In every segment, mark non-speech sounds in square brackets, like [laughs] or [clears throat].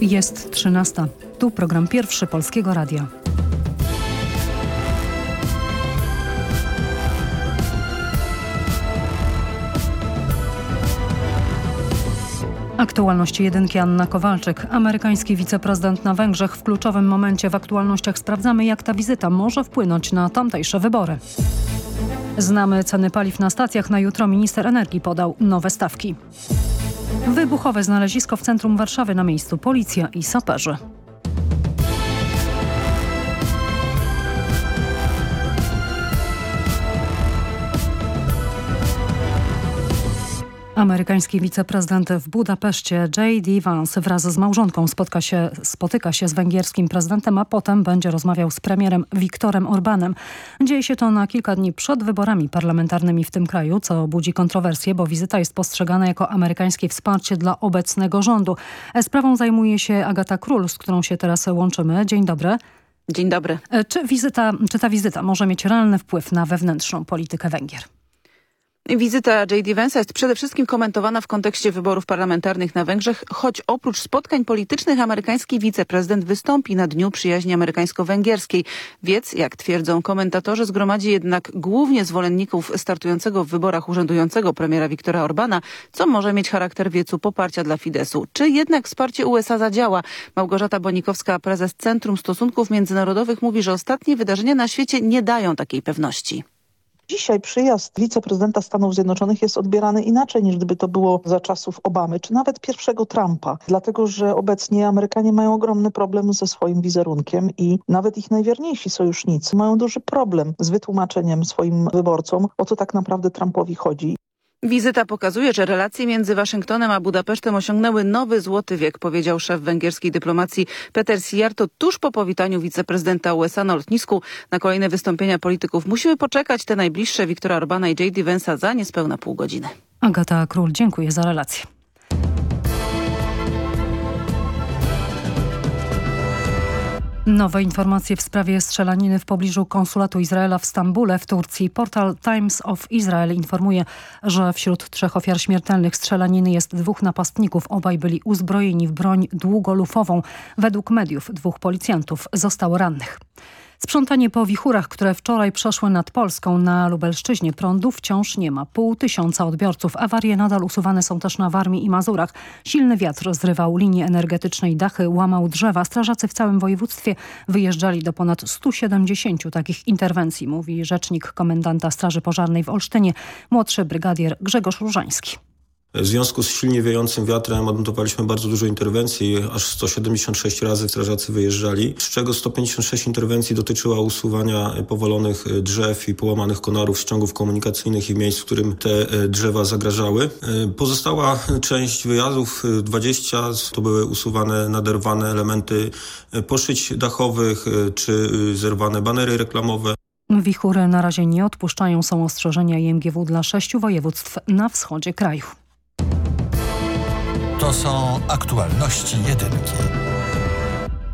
Jest 13. Tu program pierwszy Polskiego Radia. Aktualności jedynki Anna Kowalczyk. Amerykański wiceprezydent na Węgrzech w kluczowym momencie w aktualnościach sprawdzamy jak ta wizyta może wpłynąć na tamtejsze wybory. Znamy ceny paliw na stacjach. Na jutro minister energii podał nowe stawki. Wybuchowe znalezisko w centrum Warszawy na miejscu policja i saperzy. Amerykański wiceprezydent w Budapeszcie J.D. Vance wraz z małżonką spotka się, spotyka się z węgierskim prezydentem, a potem będzie rozmawiał z premierem Viktorem Orbanem. Dzieje się to na kilka dni przed wyborami parlamentarnymi w tym kraju, co budzi kontrowersje, bo wizyta jest postrzegana jako amerykańskie wsparcie dla obecnego rządu. Sprawą zajmuje się Agata Król, z którą się teraz łączymy. Dzień dobry. Dzień dobry. Czy, wizyta, czy ta wizyta może mieć realny wpływ na wewnętrzną politykę Węgier? Wizyta J.D. Vance'a jest przede wszystkim komentowana w kontekście wyborów parlamentarnych na Węgrzech, choć oprócz spotkań politycznych amerykański wiceprezydent wystąpi na Dniu Przyjaźni Amerykańsko-Węgierskiej. Wiec, jak twierdzą komentatorzy, zgromadzi jednak głównie zwolenników startującego w wyborach urzędującego premiera Viktora Orbana, co może mieć charakter wiecu poparcia dla Fidesu. Czy jednak wsparcie USA zadziała? Małgorzata Bonikowska, prezes Centrum Stosunków Międzynarodowych mówi, że ostatnie wydarzenia na świecie nie dają takiej pewności. Dzisiaj przyjazd wiceprezydenta Stanów Zjednoczonych jest odbierany inaczej niż gdyby to było za czasów Obamy, czy nawet pierwszego Trumpa, dlatego że obecnie Amerykanie mają ogromny problem ze swoim wizerunkiem i nawet ich najwierniejsi sojusznicy mają duży problem z wytłumaczeniem swoim wyborcom, o co tak naprawdę Trumpowi chodzi. Wizyta pokazuje, że relacje między Waszyngtonem a Budapesztem osiągnęły nowy złoty wiek, powiedział szef węgierskiej dyplomacji Peter Sijarto tuż po powitaniu wiceprezydenta USA na lotnisku. Na kolejne wystąpienia polityków musimy poczekać te najbliższe Viktora Orbana i J.D. Vance'a za niespełna pół godziny. Agata Król, dziękuję za relację. Nowe informacje w sprawie strzelaniny w pobliżu konsulatu Izraela w Stambule w Turcji. Portal Times of Israel informuje, że wśród trzech ofiar śmiertelnych strzelaniny jest dwóch napastników. Obaj byli uzbrojeni w broń długolufową. Według mediów dwóch policjantów zostało rannych. Sprzątanie po wichurach, które wczoraj przeszły nad Polską na Lubelszczyźnie prądu wciąż nie ma. Pół tysiąca odbiorców. Awarie nadal usuwane są też na Warmii i Mazurach. Silny wiatr zrywał linie energetycznej, dachy, łamał drzewa. Strażacy w całym województwie wyjeżdżali do ponad 170 takich interwencji, mówi rzecznik komendanta Straży Pożarnej w Olsztynie, młodszy brygadier Grzegorz Różański. W związku z silnie wiejącym wiatrem odnotowaliśmy bardzo dużo interwencji, aż 176 razy strażacy wyjeżdżali, z czego 156 interwencji dotyczyła usuwania powalonych drzew i połamanych konarów, ściągów komunikacyjnych i miejsc, w którym te e, drzewa zagrażały. E, pozostała część wyjazdów, 20, e, to były usuwane naderwane elementy poszyć dachowych czy zerwane banery reklamowe. Wichury na razie nie odpuszczają, są ostrzeżenia IMGW dla sześciu województw na wschodzie kraju. To są aktualności jedynki.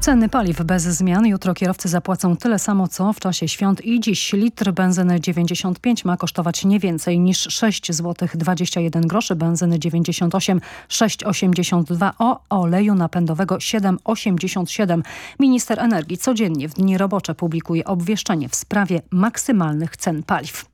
Ceny paliw bez zmian. Jutro kierowcy zapłacą tyle samo co w czasie świąt i dziś litr benzyny 95 ma kosztować nie więcej niż 6 zł 21 groszy, benzyny 98 6,82 o oleju napędowego 7,87. Minister energii codziennie w dni robocze publikuje obwieszczenie w sprawie maksymalnych cen paliw.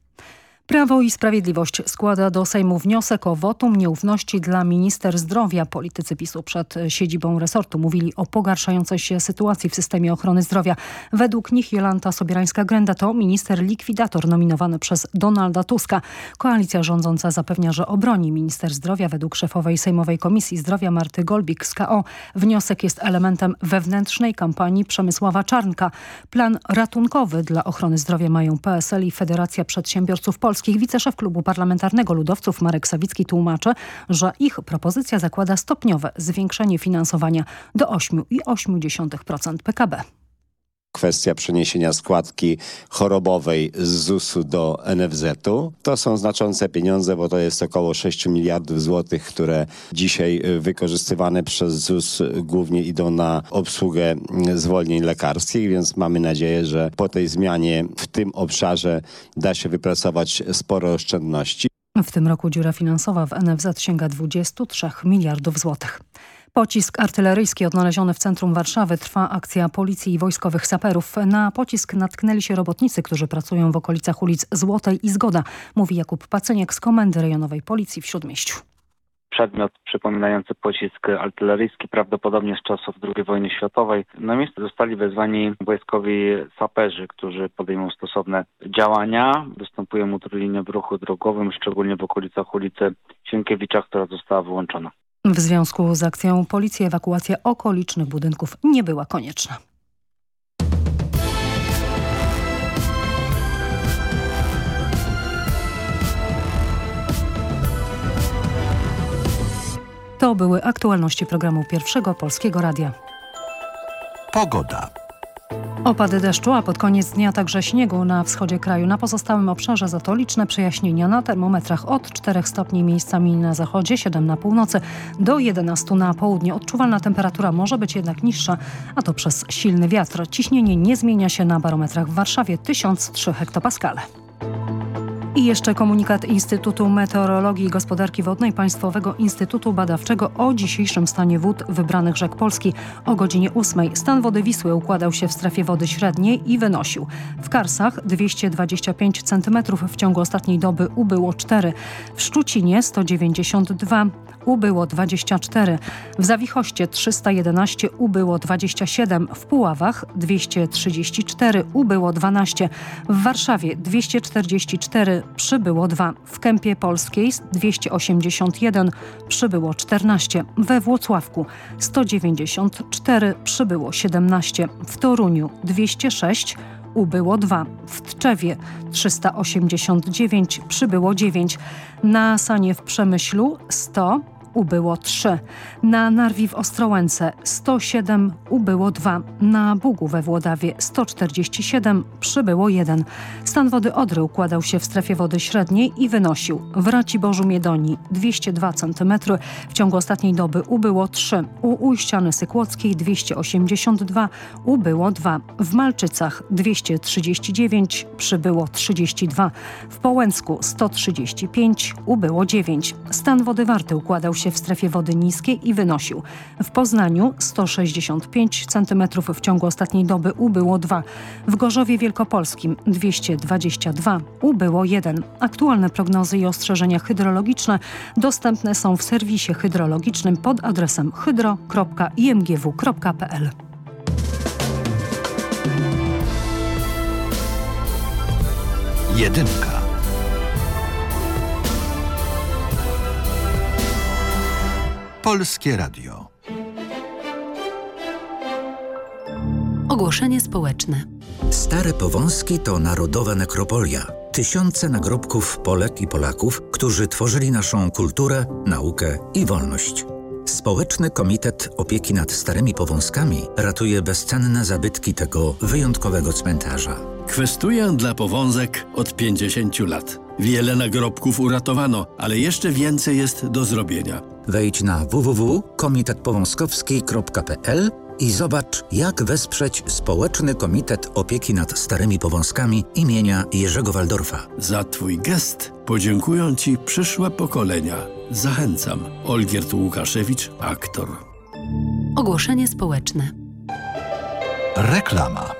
Prawo i Sprawiedliwość składa do Sejmu wniosek o wotum nieufności dla minister zdrowia. Politycy PiSu przed siedzibą resortu mówili o pogarszającej się sytuacji w systemie ochrony zdrowia. Według nich Jolanta Sobierańska-Grenda to minister likwidator nominowany przez Donalda Tuska. Koalicja rządząca zapewnia, że obroni minister zdrowia według szefowej Sejmowej Komisji Zdrowia Marty Golbik z KO. Wniosek jest elementem wewnętrznej kampanii Przemysława Czarnka. Plan ratunkowy dla ochrony zdrowia mają PSL i Federacja Przedsiębiorców Polskich. Polskich wiceszef klubu parlamentarnego Ludowców Marek Sawicki tłumaczy, że ich propozycja zakłada stopniowe zwiększenie finansowania do 8,8% PKB. Kwestia przeniesienia składki chorobowej z ZUS-u do NFZ-u. To są znaczące pieniądze, bo to jest około 6 miliardów złotych, które dzisiaj y, wykorzystywane przez ZUS głównie idą na obsługę y, zwolnień lekarskich, więc mamy nadzieję, że po tej zmianie w tym obszarze da się wypracować sporo oszczędności. W tym roku dziura finansowa w NFZ sięga 23 miliardów złotych. Pocisk artyleryjski odnaleziony w centrum Warszawy trwa akcja policji i wojskowych saperów. Na pocisk natknęli się robotnicy, którzy pracują w okolicach ulic Złotej i Zgoda, mówi Jakub Pacyniak z Komendy Rejonowej Policji w Śródmieściu. Przedmiot przypominający pocisk artyleryjski prawdopodobnie z czasów II wojny światowej. Na miejsce zostali wezwani wojskowi saperzy, którzy podejmą stosowne działania. Występują utrudnienia w ruchu drogowym, szczególnie w okolicach ulicy Sienkiewicza, która została wyłączona. W związku z akcją policji ewakuacja okolicznych budynków nie była konieczna. To były aktualności programu Pierwszego Polskiego Radia. Pogoda. Opady deszczu, a pod koniec dnia także śniegu na wschodzie kraju. Na pozostałym obszarze za to liczne przejaśnienia na termometrach od 4 stopni miejscami na zachodzie, 7 na północy do 11 na południe. Odczuwalna temperatura może być jednak niższa, a to przez silny wiatr. Ciśnienie nie zmienia się na barometrach w Warszawie 1003 hektopaskale. I jeszcze komunikat Instytutu Meteorologii i Gospodarki Wodnej Państwowego Instytutu Badawczego o dzisiejszym stanie wód wybranych rzek Polski. O godzinie 8 stan wody Wisły układał się w strefie wody średniej i wynosił. W Karsach 225 cm w ciągu ostatniej doby ubyło 4, w Szczucinie 192 ubyło 24, w Zawichoście 311 ubyło 27, w Puławach 234 ubyło 12, w Warszawie 244 przybyło 2, w Kępie Polskiej 281 przybyło 14, we Włocławku 194 przybyło 17, w Toruniu 206 ubyło 2, w Tczewie 389 przybyło 9, na Sanie w Przemyślu 100 ubyło 3. Na Narwi w Ostrołęce 107 ubyło 2. Na Bugu we Włodawie 147 przybyło 1. Stan wody Odry układał się w strefie wody średniej i wynosił w Raciborzu Miedonii 202 cm. W ciągu ostatniej doby ubyło 3. U Ujściany Sykłockiej 282 ubyło 2. W Malczycach 239 przybyło 32. W Połęcku 135 ubyło 9. Stan wody Warty układał się w strefie wody niskiej i wynosił. W Poznaniu 165 cm w ciągu ostatniej doby ubyło 2. W Gorzowie Wielkopolskim 222 ubyło 1. Aktualne prognozy i ostrzeżenia hydrologiczne dostępne są w serwisie hydrologicznym pod adresem hydro.imgw.pl. Jedynka. Polskie Radio. Ogłoszenie społeczne. Stare Powązki to narodowa nekropolia. Tysiące nagrobków Polek i Polaków, którzy tworzyli naszą kulturę, naukę i wolność. Społeczny Komitet Opieki nad Starymi Powązkami ratuje bezcenne zabytki tego wyjątkowego cmentarza. Kwestuję dla powązek od 50 lat. Wiele nagrobków uratowano, ale jeszcze więcej jest do zrobienia. Wejdź na www.komitetpowązkowski.pl i zobacz, jak wesprzeć Społeczny Komitet Opieki nad Starymi Powązkami imienia Jerzego Waldorfa. Za Twój gest podziękują Ci przyszłe pokolenia. Zachęcam. Olgierd Łukaszewicz, aktor. Ogłoszenie społeczne. Reklama.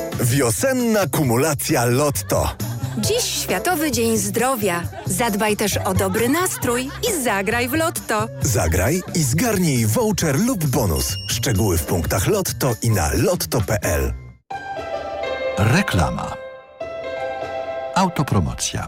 Wiosenna kumulacja Lotto. Dziś Światowy Dzień Zdrowia. Zadbaj też o dobry nastrój i zagraj w lotto. Zagraj i zgarnij voucher lub bonus. Szczegóły w punktach Lotto i na lotto.pl. Reklama. Autopromocja.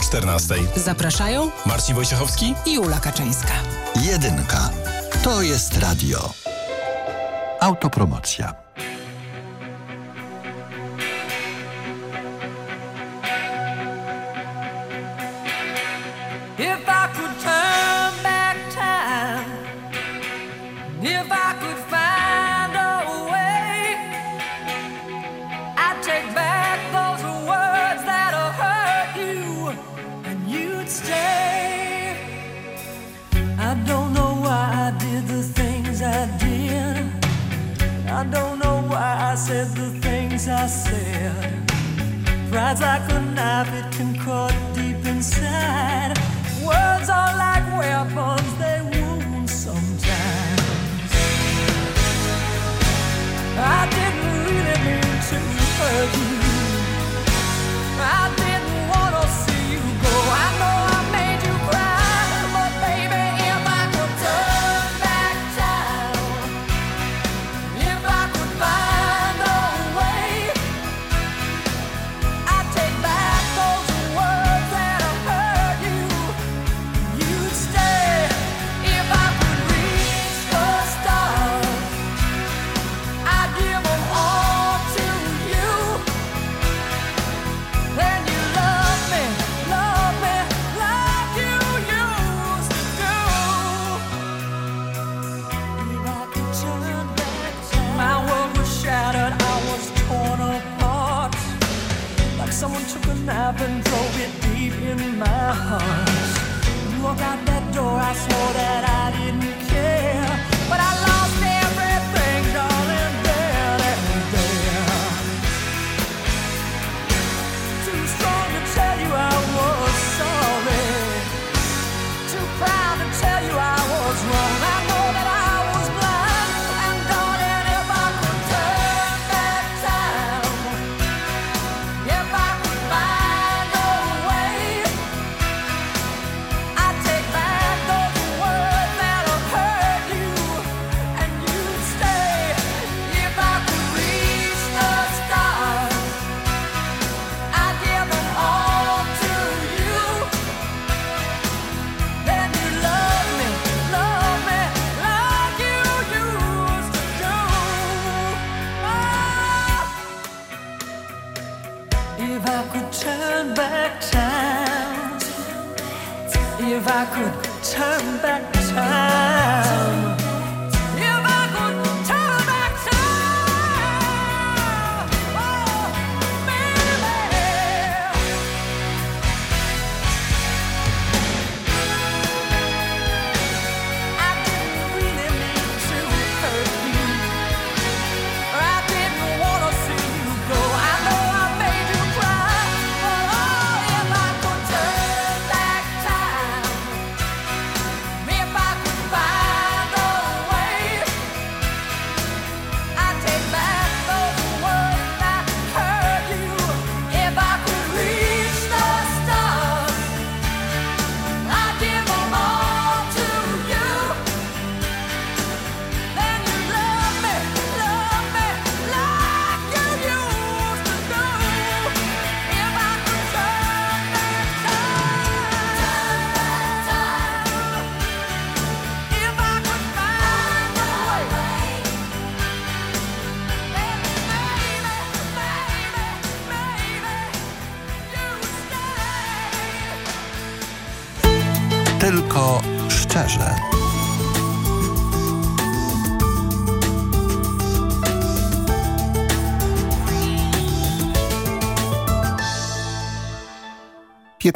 14. Zapraszają Marcin Wojciechowski i Ula Kaczyńska. Jedynka. To jest radio. Autopromocja. If I could turn back time, if I could I don't know why I said the things I said. Pride's like a knife, it can cut deep inside. Words are like weapons, they wound sometimes. I didn't really mean to hurt you.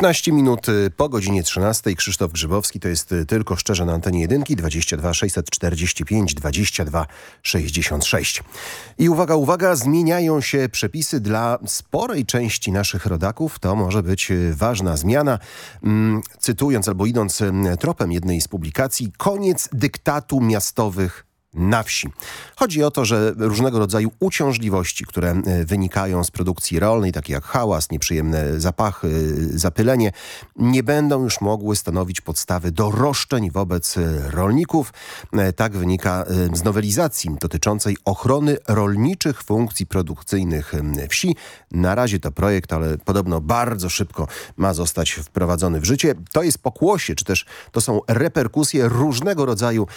15 minut y, po godzinie 13. Krzysztof Grzybowski to jest y, tylko szczerze na antenie jedynki 22 645 22 66. I uwaga, uwaga, zmieniają się przepisy dla sporej części naszych rodaków. To może być y, ważna zmiana. Mm, cytując albo idąc tropem jednej z publikacji, koniec dyktatu miastowych na wsi. Chodzi o to, że różnego rodzaju uciążliwości, które e, wynikają z produkcji rolnej, takie jak hałas, nieprzyjemne zapachy, e, zapylenie, nie będą już mogły stanowić podstawy do roszczeń wobec e, rolników. Tak wynika z nowelizacji dotyczącej ochrony rolniczych funkcji produkcyjnych wsi. Na razie to projekt, ale podobno bardzo szybko ma zostać wprowadzony w życie. To jest pokłosie, czy też to są reperkusje różnego rodzaju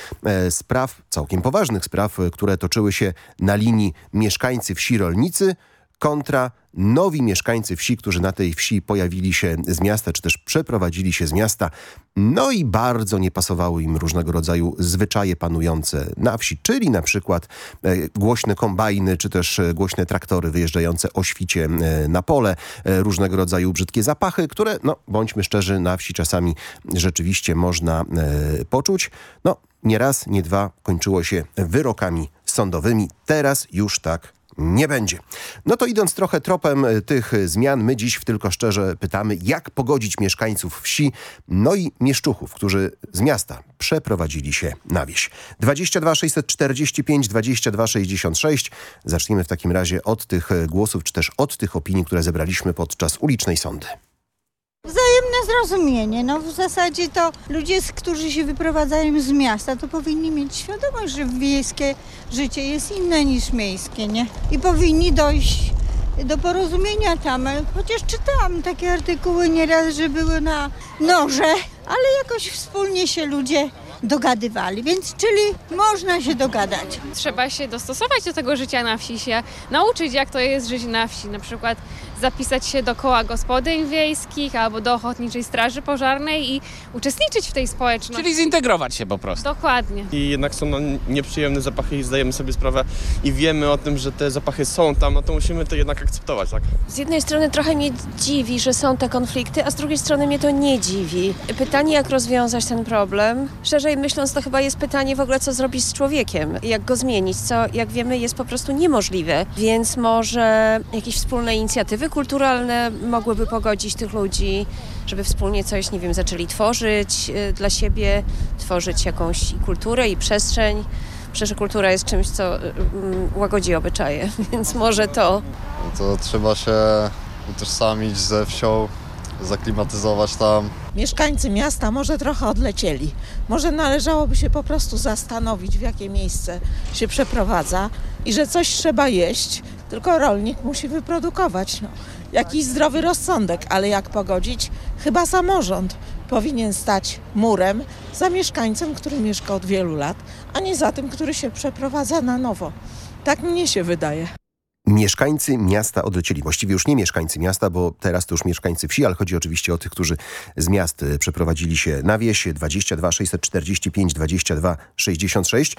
spraw, całkiem poważnych spraw, e, które toczyły się na linii mieszkańcy wsi rolnicy kontra nowi mieszkańcy wsi, którzy na tej wsi pojawili się z miasta, czy też przeprowadzili się z miasta. No i bardzo nie pasowały im różnego rodzaju zwyczaje panujące na wsi, czyli na przykład e, głośne kombajny, czy też e, głośne traktory wyjeżdżające o świcie e, na pole, e, różnego rodzaju brzydkie zapachy, które, no bądźmy szczerzy, na wsi czasami rzeczywiście można e, poczuć. No, nie raz, nie dwa kończyło się wyrokami sądowymi. Teraz już tak nie będzie. No to idąc trochę tropem tych zmian, my dziś w Tylko Szczerze pytamy, jak pogodzić mieszkańców wsi, no i mieszczuchów, którzy z miasta przeprowadzili się na wieś. 22 645 22 66. Zaczniemy w takim razie od tych głosów, czy też od tych opinii, które zebraliśmy podczas ulicznej sądy. Wzajemne zrozumienie. No w zasadzie to ludzie, którzy się wyprowadzają z miasta, to powinni mieć świadomość, że wiejskie życie jest inne niż miejskie, nie? I powinni dojść do porozumienia tam. Chociaż czytałam takie artykuły nieraz, że były na noże, ale jakoś wspólnie się ludzie dogadywali, więc czyli można się dogadać. Trzeba się dostosować do tego życia na wsi, się nauczyć jak to jest żyć na wsi, na przykład zapisać się do koła gospodyń wiejskich albo do Ochotniczej Straży Pożarnej i uczestniczyć w tej społeczności. Czyli zintegrować się po prostu. Dokładnie. I jednak są no, nieprzyjemne zapachy i zdajemy sobie sprawę i wiemy o tym, że te zapachy są tam, no to musimy to jednak akceptować, tak? Z jednej strony trochę mnie dziwi, że są te konflikty, a z drugiej strony mnie to nie dziwi. Pytanie, jak rozwiązać ten problem. Szerzej myśląc, to chyba jest pytanie w ogóle, co zrobić z człowiekiem, jak go zmienić, co jak wiemy jest po prostu niemożliwe. Więc może jakieś wspólne inicjatywy kulturalne mogłyby pogodzić tych ludzi, żeby wspólnie coś, nie wiem, zaczęli tworzyć y, dla siebie, tworzyć jakąś kulturę i przestrzeń. Przecież kultura jest czymś, co y, mm, łagodzi obyczaje, [laughs] więc może to. To trzeba się utożsamić ze wsią, zaklimatyzować tam. Mieszkańcy miasta może trochę odlecieli. Może należałoby się po prostu zastanowić, w jakie miejsce się przeprowadza i że coś trzeba jeść, tylko rolnik musi wyprodukować. No, jakiś zdrowy rozsądek, ale jak pogodzić? Chyba samorząd powinien stać murem za mieszkańcem, który mieszka od wielu lat, a nie za tym, który się przeprowadza na nowo. Tak mnie się wydaje. Mieszkańcy miasta odlecieli. Właściwie już nie mieszkańcy miasta, bo teraz to już mieszkańcy wsi, ale chodzi oczywiście o tych, którzy z miast e, przeprowadzili się na wieś. 22 645 22 66.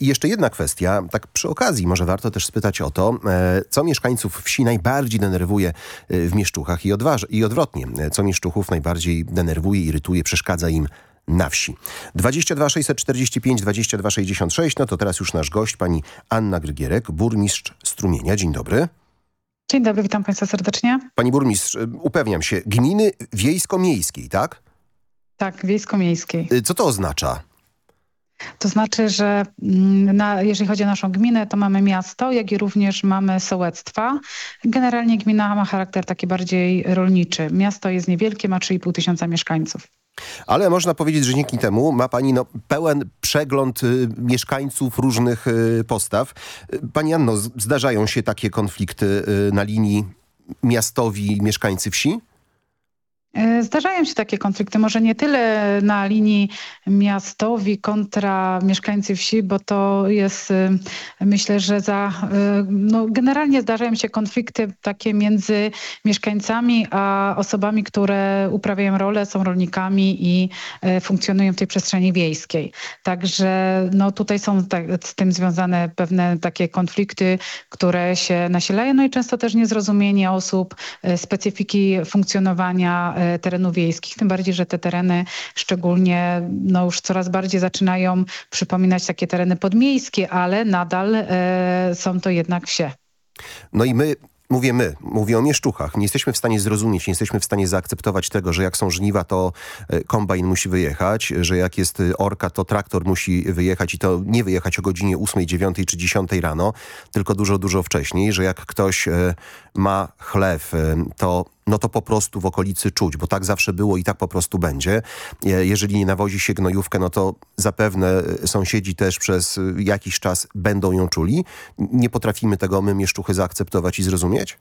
I jeszcze jedna kwestia, tak przy okazji może warto też spytać o to, e, co mieszkańców wsi najbardziej denerwuje e, w mieszczuchach i, i odwrotnie, co mieszczuchów najbardziej denerwuje, irytuje, przeszkadza im na wsi. 22 645 22 66, no to teraz już nasz gość, pani Anna Grygierek, burmistrz Strumienia. Dzień dobry. Dzień dobry, witam państwa serdecznie. Pani burmistrz, y, upewniam się, gminy wiejsko-miejskiej, tak? Tak, wiejsko-miejskiej. Y, Co to oznacza? To znaczy, że mm, na, jeżeli chodzi o naszą gminę, to mamy miasto, jak i również mamy sołectwa. Generalnie gmina ma charakter taki bardziej rolniczy. Miasto jest niewielkie, ma 3,5 tysiąca mieszkańców. Ale można powiedzieć, że dzięki temu ma pani no, pełen przegląd y, mieszkańców różnych y, postaw. Pani Anno, zdarzają się takie konflikty y, na linii miastowi mieszkańcy wsi? E, Zdarzają się takie konflikty, może nie tyle na linii miastowi kontra mieszkańcy wsi, bo to jest y, myślę, że za y, no generalnie zdarzają się konflikty takie między mieszkańcami a osobami, które uprawiają rolę, są rolnikami i e, funkcjonują w tej przestrzeni wiejskiej. Także no tutaj są z tym związane pewne takie konflikty, które się nasilają, no i często też niezrozumienie osób, e, specyfiki funkcjonowania e, terenów wiejskich, tym bardziej, że te tereny szczególnie no już coraz bardziej zaczynają przypominać takie tereny podmiejskie, ale nadal e, są to jednak wsie. No i my Mówię my, mówię o mieszczuchach. Nie jesteśmy w stanie zrozumieć, nie jesteśmy w stanie zaakceptować tego, że jak są żniwa, to e, kombajn musi wyjechać, że jak jest e, orka, to traktor musi wyjechać i to nie wyjechać o godzinie 8, 9 czy 10 rano, tylko dużo, dużo wcześniej, że jak ktoś e, ma chlew, to no to po prostu w okolicy czuć, bo tak zawsze było i tak po prostu będzie. Jeżeli nie nawozi się gnojówkę, no to zapewne sąsiedzi też przez jakiś czas będą ją czuli. Nie potrafimy tego my, mieszczuchy, zaakceptować i zrozumieć?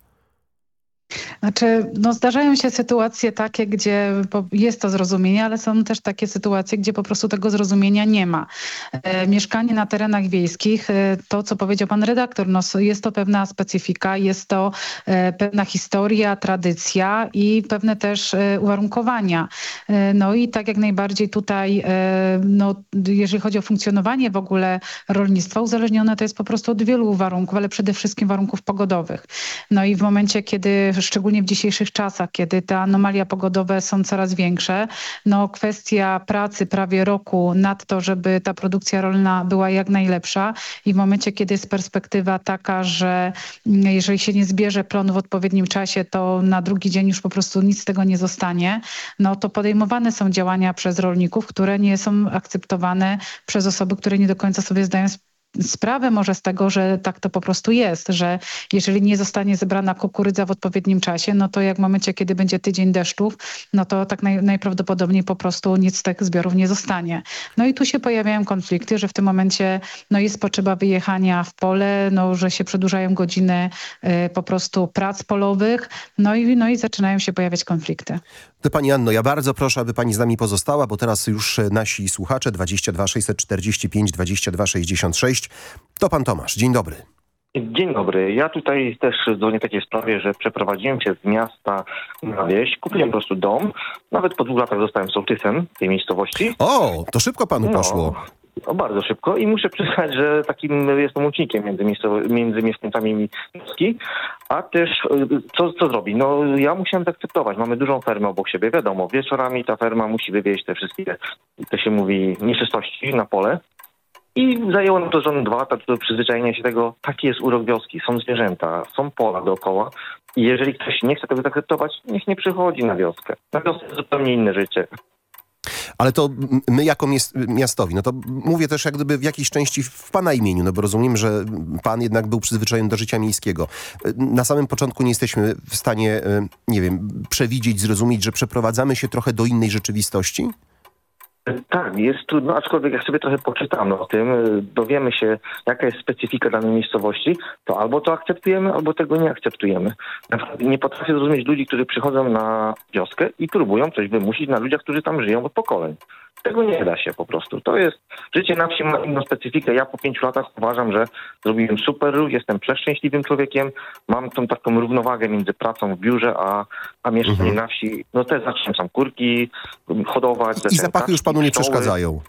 Znaczy, no zdarzają się sytuacje takie, gdzie jest to zrozumienie, ale są też takie sytuacje, gdzie po prostu tego zrozumienia nie ma. E, mieszkanie na terenach wiejskich, e, to co powiedział pan redaktor, no jest to pewna specyfika, jest to e, pewna historia, tradycja i pewne też e, uwarunkowania. E, no i tak jak najbardziej tutaj, e, no, jeżeli chodzi o funkcjonowanie w ogóle rolnictwa, uzależnione to jest po prostu od wielu warunków, ale przede wszystkim warunków pogodowych. No i w momencie, kiedy szczególnie w dzisiejszych czasach, kiedy te anomalia pogodowe są coraz większe, no kwestia pracy prawie roku nad to, żeby ta produkcja rolna była jak najlepsza. I w momencie, kiedy jest perspektywa taka, że jeżeli się nie zbierze plonu w odpowiednim czasie, to na drugi dzień już po prostu nic z tego nie zostanie, no to podejmowane są działania przez rolników, które nie są akceptowane przez osoby, które nie do końca sobie zdają sprawę może z tego, że tak to po prostu jest, że jeżeli nie zostanie zebrana kukurydza w odpowiednim czasie, no to jak w momencie, kiedy będzie tydzień deszczów, no to tak naj, najprawdopodobniej po prostu nic z tych zbiorów nie zostanie. No i tu się pojawiają konflikty, że w tym momencie no jest potrzeba wyjechania w pole, no że się przedłużają godziny y, po prostu prac polowych, no i, no i zaczynają się pojawiać konflikty. To pani Anno, ja bardzo proszę, aby pani z nami pozostała, bo teraz już nasi słuchacze 22 645 22 66. To pan Tomasz. Dzień dobry. Dzień dobry. Ja tutaj też dzwonię w takiej sprawie, że przeprowadziłem się z miasta na wieś. Kupiłem po prostu dom. Nawet po dwóch latach zostałem sołtysem tej miejscowości. O, to szybko panu No. poszło. O, bardzo szybko i muszę przyznać, że takim jestem łącznikiem między, między mieszkańcami wioski, a też y, co, co zrobi? No ja musiałem zaakceptować, mamy dużą fermę obok siebie, wiadomo, wieczorami ta ferma musi wywieźć te wszystkie, to się mówi, nieczystości na pole i zajęło nam to żon dwa lata do przyzwyczajenia się tego, taki jest urok wioski, są zwierzęta, są pola dookoła i jeżeli ktoś nie chce tego zaakceptować, niech nie przychodzi na wioskę. Na wiosce jest zupełnie inne życie. Ale to my jako miastowi, no to mówię też jak gdyby w jakiejś części w pana imieniu, no bo rozumiem, że pan jednak był przyzwyczajony do życia miejskiego. Na samym początku nie jesteśmy w stanie, e, nie wiem, przewidzieć, zrozumieć, że przeprowadzamy się trochę do innej rzeczywistości? Tak, jest trudno, aczkolwiek jak sobie trochę poczytamy o tym, y, dowiemy się, jaka jest specyfika danej miejscowości, to albo to akceptujemy, albo tego nie akceptujemy. Nie potrafię zrozumieć ludzi, którzy przychodzą na wioskę i próbują coś wymusić na ludziach, którzy tam żyją od pokoleń. Tego nie da się po prostu. To jest, życie na wsi ma inną specyfikę. Ja po pięciu latach uważam, że zrobiłem super jestem przeszczęśliwym człowiekiem, mam tą taką równowagę między pracą w biurze, a, a mieszkaniem na wsi. No też zacząłem sam kurki hodować. I zapachy już panu nie pszczoły. przeszkadzają.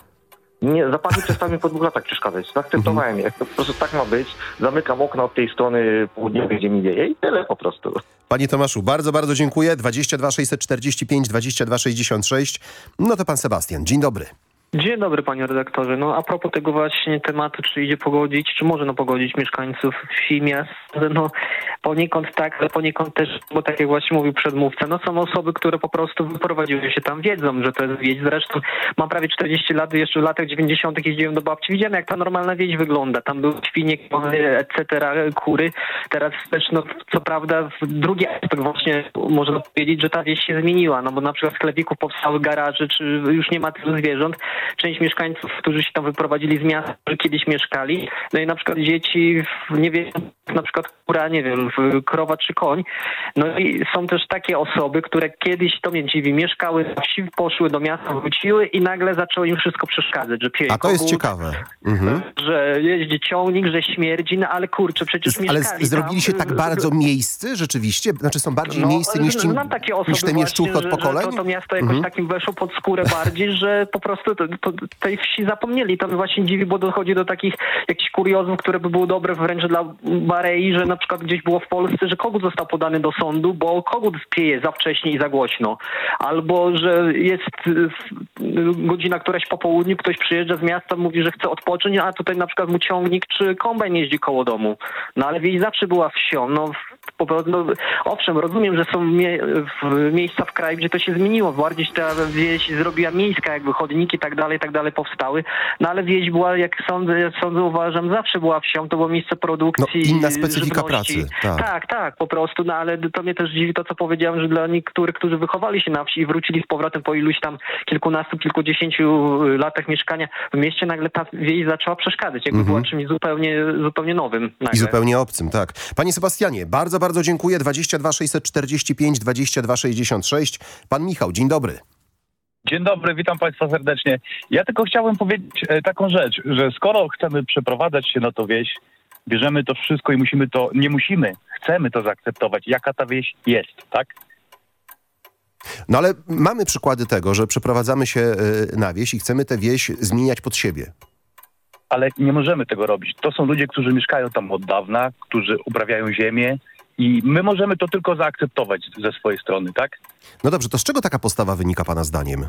Nie, zapachy przestały mi po dwóch latach przeszkadzać. Zaakceptowałem je. Po prostu tak ma być. Zamykam okno od tej strony południowej, gdzie mi wieje i tyle po prostu. Panie Tomaszu, bardzo, bardzo dziękuję. 22 645 22 66. No to pan Sebastian. Dzień dobry. Dzień dobry panie redaktorze. No a propos tego właśnie tematu, czy idzie pogodzić, czy można pogodzić mieszkańców wsi, miast, no poniekąd tak, ale poniekąd też, bo tak jak właśnie mówił przedmówca, no są osoby, które po prostu wyprowadziły się tam, wiedzą, że to jest wieś. Zresztą mam prawie 40 lat, jeszcze w latach 90 jeździłem do babci, widziałem jak ta normalna wieś wygląda. Tam były świnie, etc., kury. Teraz też, no co prawda, drugi aspekt właśnie można powiedzieć, że ta wieś się zmieniła, no bo na przykład sklepików powstały garaże, czy już nie ma tylu zwierząt. Część mieszkańców, którzy się tam wyprowadzili z miasta, kiedyś mieszkali, no i na przykład dzieci, nie wiem, na przykład kura, nie wiem, krowa czy koń. No i są też takie osoby, które kiedyś, to mnie dziwi, mieszkały na wsi, poszły do miasta, wróciły i nagle zaczęło im wszystko przeszkadzać, że pieje A to jest kogut, ciekawe. Mhm. że jeździ ciągnik, że śmierdzi, no ale kurczę, przecież Ale mieszkali z- zrobili się tam, tak bardzo miejscy rzeczywiście? Znaczy są bardziej no, miejscy niż, ci, znam takie osoby niż te mieszczuchy właśnie, od pokoleń? Że to, to miasto jakoś Mhm. takim weszło pod skórę bardziej, że po prostu to, tej wsi zapomnieli. To mnie właśnie dziwi, bo dochodzi do takich jakichś kuriozów, które by były dobre wręcz dla Barei, że na przykład gdzieś było w Polsce, że kogut został podany do sądu, bo kogut pieje za wcześnie i za głośno. Albo, że jest godzina któraś po południu, ktoś przyjeżdża z miasta, mówi, że chce odpocząć, a tutaj na przykład mu ciągnik czy kombajn jeździ koło domu. No ale wieś zawsze była wsią. No, po prostu, no, owszem, rozumiem, że są mie w miejsca w kraju, gdzie to się zmieniło. Bardziej ta wieś zrobiła miejska, jakby chodniki i tak dalej, i tak dalej powstały. No ale wieś była, jak sądzę, sądzę, uważam, zawsze była wsią. To było miejsce produkcji. No, inna specyfika żywności. pracy. Tak. tak, tak, po prostu. No ale to mnie też dziwi to, co powiedziałem, że dla niektórych, którzy wychowali się na wsi i wrócili z powrotem po iluś tam kilkunastu, kilkudziesięciu latach mieszkania w mieście, nagle ta wieś zaczęła przeszkadzać. Jakby Mhm. była czymś zupełnie, zupełnie nowym. Nagle. I zupełnie obcym, tak. Panie Sebastianie, bardzo, bardzo dziękuję. 22 645 22 66. Pan Michał, dzień dobry. Dzień dobry, witam Państwa serdecznie. Ja tylko chciałem powiedzieć e, taką rzecz, że skoro chcemy przeprowadzać się na to wieś, bierzemy to wszystko i musimy to, nie musimy, chcemy to zaakceptować, jaka ta wieś jest, tak? No ale mamy przykłady tego, że przeprowadzamy się y, na wieś i chcemy tę wieś zmieniać pod siebie. Ale nie możemy tego robić. To są ludzie, którzy mieszkają tam od dawna, którzy uprawiają ziemię i my możemy to tylko zaakceptować ze swojej strony, tak? No dobrze, to z czego taka postawa wynika Pana zdaniem?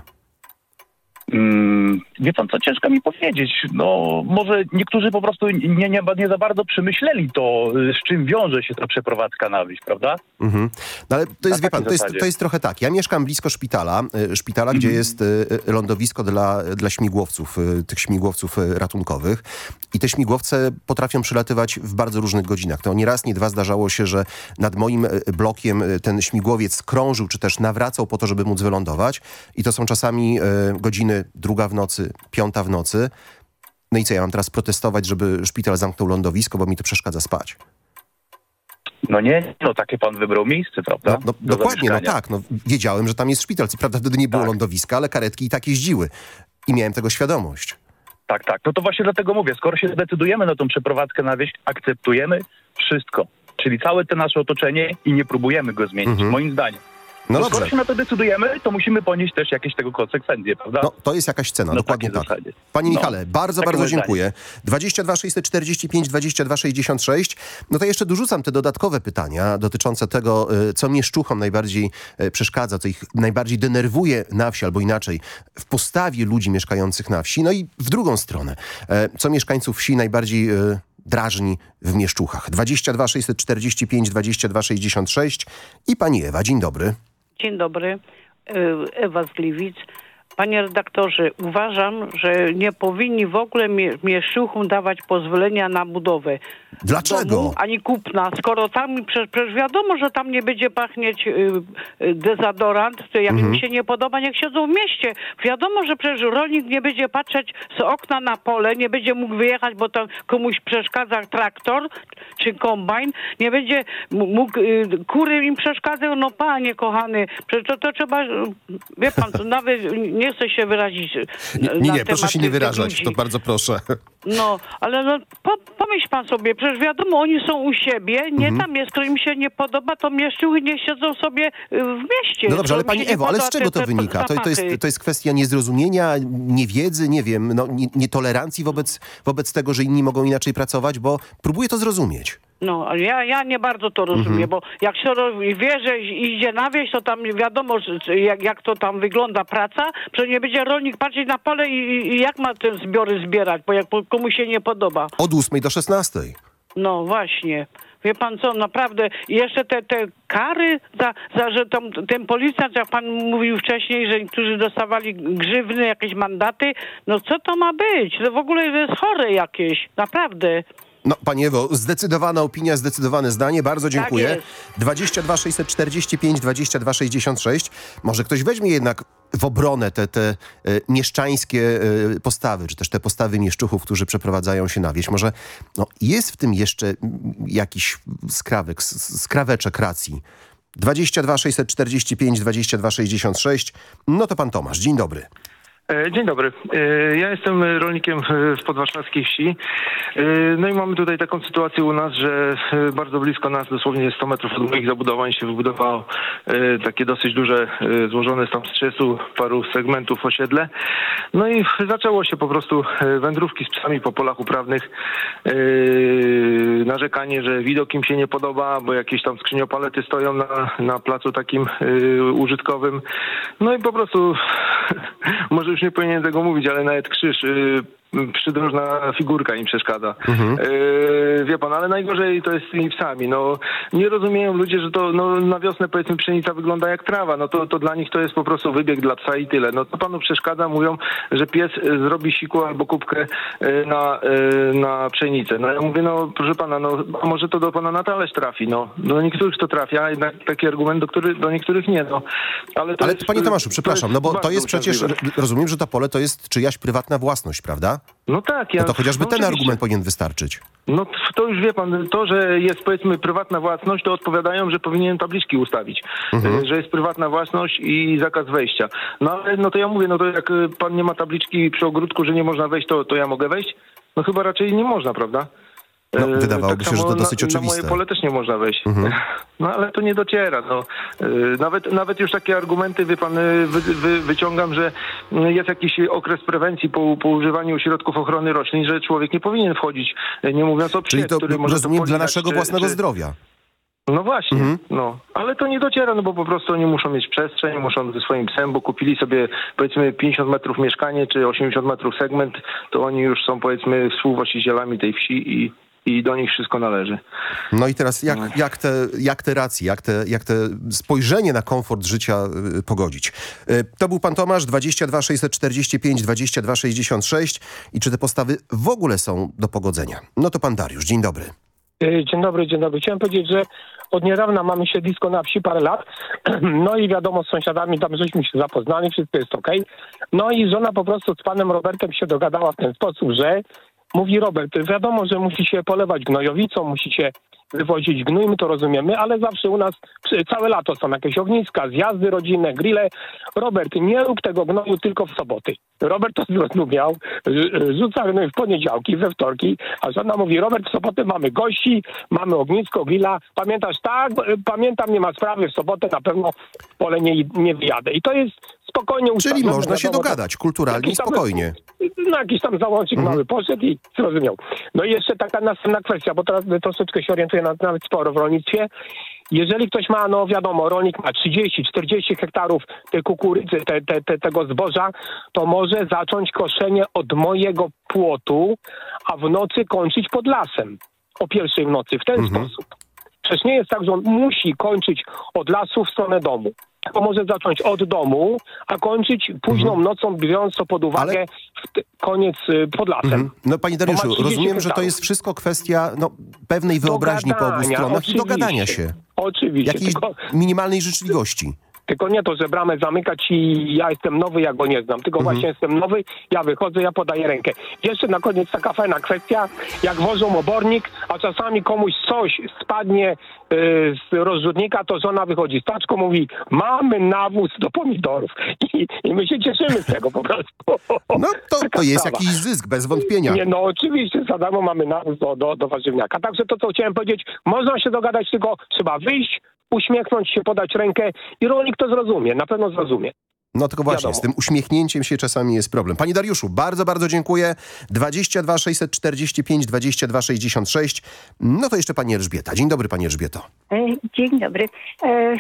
Mm, wie pan co, ciężko mi powiedzieć. No, może niektórzy po prostu nie, nie, nie za bardzo przemyśleli to, y, z czym wiąże się ta przeprowadzka na wieś, prawda? Mhm. No ale to jest, wie pan, to jest, to jest trochę tak. Ja mieszkam blisko szpitala, y, szpitala, gdzie jest y, lądowisko dla, dla śmigłowców, tych śmigłowców ratunkowych. I te śmigłowce potrafią przylatywać w bardzo różnych godzinach. To nie raz, nie dwa zdarzało się, że nad moim blokiem ten śmigłowiec krążył, czy też nawracał po to, żeby móc wylądować. I to są czasami y, godziny druga w nocy, piąta w nocy. No i co, ja mam teraz protestować, żeby szpital zamknął lądowisko, bo mi to przeszkadza spać. No nie, no takie pan wybrał miejsce, prawda? No, no, Do dokładnie, no tak. No, wiedziałem, że tam jest szpital. Co prawda wtedy nie było lądowiska, ale karetki i tak jeździły. I miałem tego świadomość. Tak, tak. No to właśnie dlatego mówię, skoro się zdecydujemy na tą przeprowadzkę na wieś, akceptujemy wszystko. Czyli całe to nasze otoczenie i nie próbujemy go zmienić, moim zdaniem. No Bo skoro dobrze. się na to decydujemy, to musimy ponieść też jakieś tego konsekwencje, prawda? No, to jest jakaś cena, Na dokładnie takiej tak. zasadzie. Panie No, Michale, bardzo, bardzo dziękuję. 22 645 22 66. No to jeszcze dorzucam te dodatkowe pytania dotyczące tego, y, co mieszczuchom najbardziej y, przeszkadza, co ich najbardziej denerwuje na wsi, albo inaczej, w postawie ludzi mieszkających na wsi. No i w drugą stronę, e, co mieszkańców wsi najbardziej y, drażni w mieszczuchach. 22 645 22 66 i pani Ewa, dzień dobry. Dzień dobry, Y, Ewa z. Panie redaktorze, uważam, że nie powinni w ogóle mie- mieszczuchom dawać pozwolenia na budowę. Dlaczego? Domu, ani kupna. Skoro tam, przecież, przecież wiadomo, że tam nie będzie pachnieć y, y, dezodorant, to jak Mhm. im się nie podoba, niech siedzą w mieście. Wiadomo, że przecież rolnik nie będzie patrzeć z okna na pole, nie będzie mógł wyjechać, bo tam komuś przeszkadza traktor czy kombajn, nie będzie mógł, y, kury im przeszkadzają, no panie kochany, przecież to, to trzeba, y, wie pan, to nawet [laughs] nie chcę się wyrazić y, Nie, nie, proszę się nie wyrażać, ludzi. to bardzo proszę. No, ale no, po, pomyśl pan sobie, przecież wiadomo, oni są u siebie, nie Mhm. tam jest, kto im się nie podoba, to mieszczuchy nie siedzą sobie y, w mieście. No dobrze, ale pani nie Ewo, ale z czego to wynika? To, to, jest, to jest kwestia niezrozumienia, niewiedzy, nie wiem, no, nie- nietolerancji wobec, wobec tego, że inni mogą inaczej pracować, bo próbuję to zrozumieć. No, ale ja, ja nie bardzo to rozumiem, Mhm. bo jak się wie, że idzie na wieś, to tam wiadomo, jak, jak to tam wygląda praca, że nie będzie rolnik patrzeć na pole i, i- jak ma te zbiory zbierać, bo jak komuś się nie podoba. Od 8 do 16. No właśnie. Wie pan co, naprawdę i jeszcze te, te kary za, za że tam, ten policjant, jak pan mówił wcześniej, że niektórzy dostawali grzywny, jakieś mandaty, no co to ma być? To w ogóle jest chore jakieś, naprawdę. No, Pani Ewo, zdecydowana opinia, zdecydowane zdanie. Bardzo dziękuję. jest. 22 645 22 66. Może ktoś weźmie jednak w obronę te, te e, mieszczańskie e, postawy, czy też te postawy mieszczuchów, którzy przeprowadzają się na wieś. Może no, jest w tym jeszcze jakiś skrawek, skraweczek racji. 22 645 22 66. No to pan Tomasz, dzień dobry. E, Dzień dobry. E, Ja jestem rolnikiem w podwarszawskiej wsi. E, No i mamy tutaj taką sytuację u nas, że bardzo blisko nas, dosłownie 100 metrów od moich zabudowań się wybudowało takie dosyć duże, złożone tam z 30 paru segmentów osiedle. No i zaczęło się po prostu wędrówki z psami po polach uprawnych. Narzekanie, że widok im się nie podoba, bo jakieś tam skrzyniopalety stoją na, na placu takim użytkowym. No i po prostu [laughs] może już nie powinienem tego mówić, ale nawet krzyż, y, przydrożna figurka im przeszkadza. Y, wie pan, ale najgorzej to jest z tymi psami. No, nie rozumieją ludzie, że to no, na wiosnę powiedzmy pszenica wygląda jak trawa. No to, to dla nich to jest po prostu wybieg dla psa i tyle. No to panu przeszkadza, mówią, że pies y, zrobi siku albo kubkę y, na, na pszenicę. No ja mówię, no proszę pana, no może to do pana na talerz trafi. No, do niektórych to trafia, jednak taki argument, do, który, do niektórych nie. No. Ale, to Ale jest, panie Tomaszu, przepraszam, no bo to jest przecież, rozumiem, że to pole to jest czyjaś prywatna własność, prawda? No tak, ja... No to chociażby no ten oczywiście. argument powinien wystarczyć. No to już wie pan, to, że jest powiedzmy prywatna własność, to odpowiadają, że powinien tabliczki ustawić, Mhm. y, że jest prywatna własność i zakaz wejścia. No ale no to ja mówię, no to jak y, pan nie ma tabliczki przy ogródku, że nie można wejść, to, to ja mogę wejść? No chyba raczej nie można, prawda? No, Y, wydawałoby się, że to dosyć na, oczywiste. Na moje pole też nie można wejść. Mhm. [laughs] No ale to nie dociera. No. Y, Nawet, nawet już takie argumenty, wie pan, y, wy, wy, wyciągam, że y, jest jakiś okres prewencji po, po używaniu środków ochrony roślin, że człowiek nie powinien wchodzić, nie mówiąc o psie, Czyli to, który może to rozumiem, dla polinać, naszego czy- własnego czy- zdrowia. No właśnie, Mhm. no. Ale to nie dociera, no bo po prostu oni muszą mieć przestrzeń, muszą ze swoim psem, bo kupili sobie powiedzmy 50 metrów mieszkanie czy 80 metrów segment, to oni już są powiedzmy współwłaścicielami tej wsi i, i do nich wszystko należy. No i teraz jak, jak, te, jak te racje, jak te, jak te spojrzenie na komfort życia y, pogodzić? Y, to był pan Tomasz, 22 645 22 66 i czy te postawy w ogóle są do pogodzenia? No to pan Dariusz, dzień dobry. E, Dzień dobry, dzień dobry. Chciałem powiedzieć, że od niedawna mamy siedlisko na wsi parę lat. [clears throat] No i wiadomo, z sąsiadami tam żeśmy się zapoznali, wszystko jest okej. No i żona po prostu z panem Robertem się dogadała w ten sposób, że mówi Robert, wiadomo, że musi się polewać gnojowicą, musi się wywozić gnój, my to rozumiemy, ale zawsze u nas całe lato są jakieś ogniska, zjazdy rodzinne, grille. Robert, nie rób tego gnoju tylko w soboty. Robert to zrozumiał, rz- rzuca gnój w poniedziałki, we wtorki, a żona mówi, Robert, w sobotę mamy gości, mamy ognisko, grilla. Pamiętasz? Tak, b- pamiętam, nie ma sprawy, w sobotę na pewno w pole nie, nie wyjadę. I to jest spokojnie Czyli można się dogadać kulturalnie i spokojnie. no jakiś tam załącznik Mhm. mały poszedł i zrozumiał. No i jeszcze taka następna kwestia, bo teraz troszeczkę się orientuję na, nawet sporo w rolnictwie. Jeżeli ktoś ma, no wiadomo, rolnik ma 30-40 hektarów tej kukurydzy, te, te, te, tego zboża, to może zacząć koszenie od mojego płotu, a w nocy kończyć pod lasem. O pierwszej w nocy, w ten Mhm. sposób. Przecież nie jest tak, że on musi kończyć od lasu w stronę domu. Tylko może zacząć od domu, a kończyć późną Mhm. nocą, biorąc to pod uwagę t- koniec y, pod lasem. Mhm. No panie Dariuszu, 30 rozumiem, że to jest wszystko kwestia no, pewnej wyobraźni po obu stronach i oczywiście. dogadania się. Oczywiście. Jakiejś Tylko, minimalnej życzliwości. Tylko nie to, że bramę zamykać i ja jestem nowy, ja go nie znam. Tylko Mhm. właśnie jestem nowy, ja wychodzę, ja podaję rękę. Jeszcze na koniec taka fajna kwestia, jak wożą obornik, a czasami komuś coś spadnie y, z rozrzutnika, to żona wychodzi z taczką, mówi, mamy nawóz do pomidorów. I, I my się cieszymy z tego po prostu. [laughs] No to, to jest sprawa. jakiś zysk, bez wątpienia. Nie, no oczywiście, za darmo mamy nawóz do, do, do warzywniaka. Także to, co chciałem powiedzieć, można się dogadać, tylko trzeba wyjść, uśmiechnąć się, podać rękę i rolnik to zrozumie, na pewno zrozumie. No tylko właśnie, Wiadomo. z tym uśmiechnięciem się czasami jest problem. Panie Dariuszu, bardzo, bardzo dziękuję. 22 645 22 66. No to jeszcze pani Elżbieta. Dzień dobry pani Elżbieto. E, Dzień dobry. E,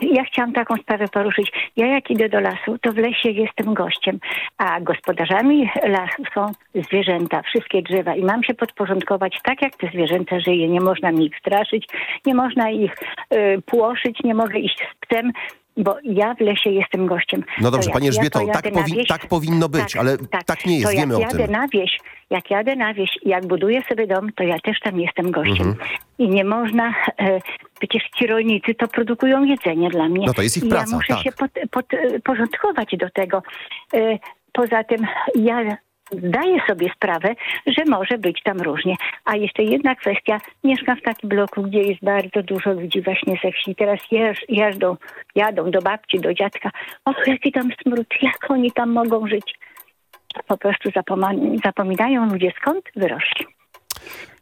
Ja chciałam taką sprawę poruszyć. Ja jak idę do lasu, to w lesie jestem gościem, a gospodarzami lasu są zwierzęta, wszystkie drzewa i mam się podporządkować tak, jak te zwierzęta żyje. Nie można mi ich straszyć, nie można ich e, płoszyć, nie mogę iść z psem, bo ja w lesie jestem gościem. No dobrze, To jak pani ja Elżbieto, to tak, powi- wieś- tak powinno być, ale tak, nie jest, to wiemy jak o jadę tym. na wieś, jak jadę na wieś, jak buduję sobie dom, to ja też tam jestem gościem. Mhm. I nie można, e, przecież ci rolnicy to produkują jedzenie dla mnie. No to jest ich praca, ja muszę tak. się pod, pod, e, porządkować do tego. E, poza tym ja zdaję sobie sprawę, że może być tam różnie. A jeszcze jedna kwestia. Mieszkam w takim bloku, gdzie jest bardzo dużo ludzi właśnie ze wsi. Teraz jeż, jeżdżą, jadą do babci, do dziadka. Och, jaki tam smród, jak oni tam mogą żyć. Po prostu zapominają ludzie, skąd wyrośli.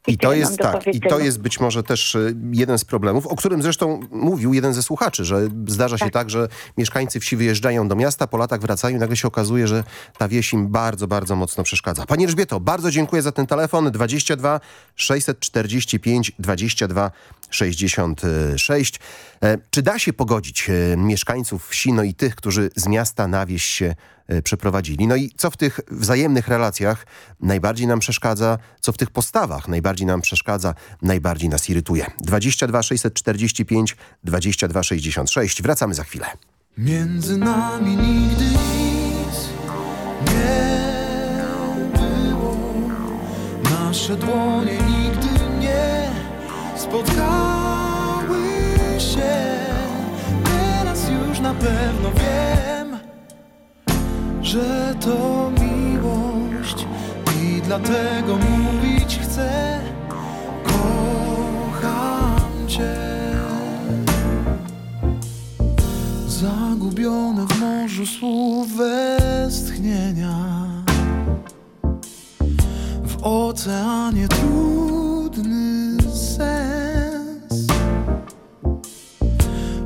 I to jest tak, i to jest być może też y, jeden z problemów, o którym zresztą mówił jeden ze słuchaczy, że zdarza się tak, że mieszkańcy wsi wyjeżdżają do miasta, po latach wracają i nagle się okazuje, że ta wieś im bardzo, bardzo mocno przeszkadza. Pani Elżbieto, bardzo dziękuję za ten telefon 22 645 22 66. E, Czy da się pogodzić e, mieszkańców wsi, no i tych, którzy z miasta na wieś się przeprowadzili? No i co w tych wzajemnych relacjach najbardziej nam przeszkadza, co w tych postawach najbardziej nam przeszkadza, najbardziej nas irytuje? 22 645 22 66. Wracamy za chwilę. Między nami nigdy nic nie było. Nasze dłonie nigdy nie spotkały się. Teraz już na pewno wiem, że to miłość i dlatego mówić chcę. Kocham cię. Zagubione w morzu słów westchnienia W oceanie trudny sens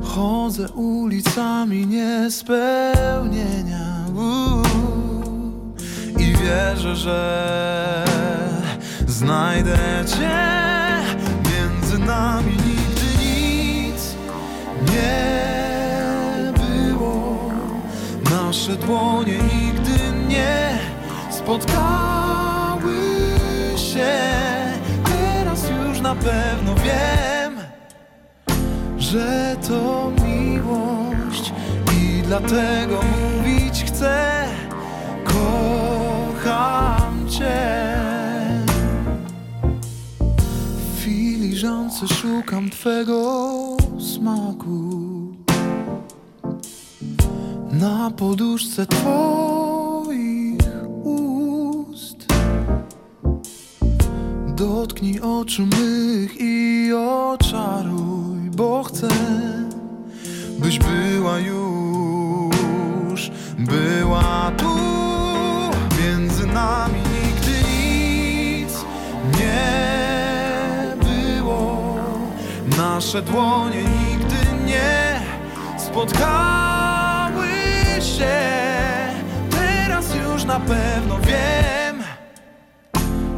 Chodzę ulicami niespełnienia I wierzę, że znajdę cię Między nami. Nigdy nic nie było. Nasze dłonie nigdy nie spotkały się. Teraz już na pewno wiem Że to miłość I dlatego mówić chcę Kocham Cię. W filiżance szukam Twego smaku. Na poduszce Twoich ust. Dotknij oczu mych i oczaruj, bo chcę, byś była już, była tu. Między nami nigdy nic nie było. Nasze dłonie nigdy nie spotkały się. Teraz już na pewno wiem,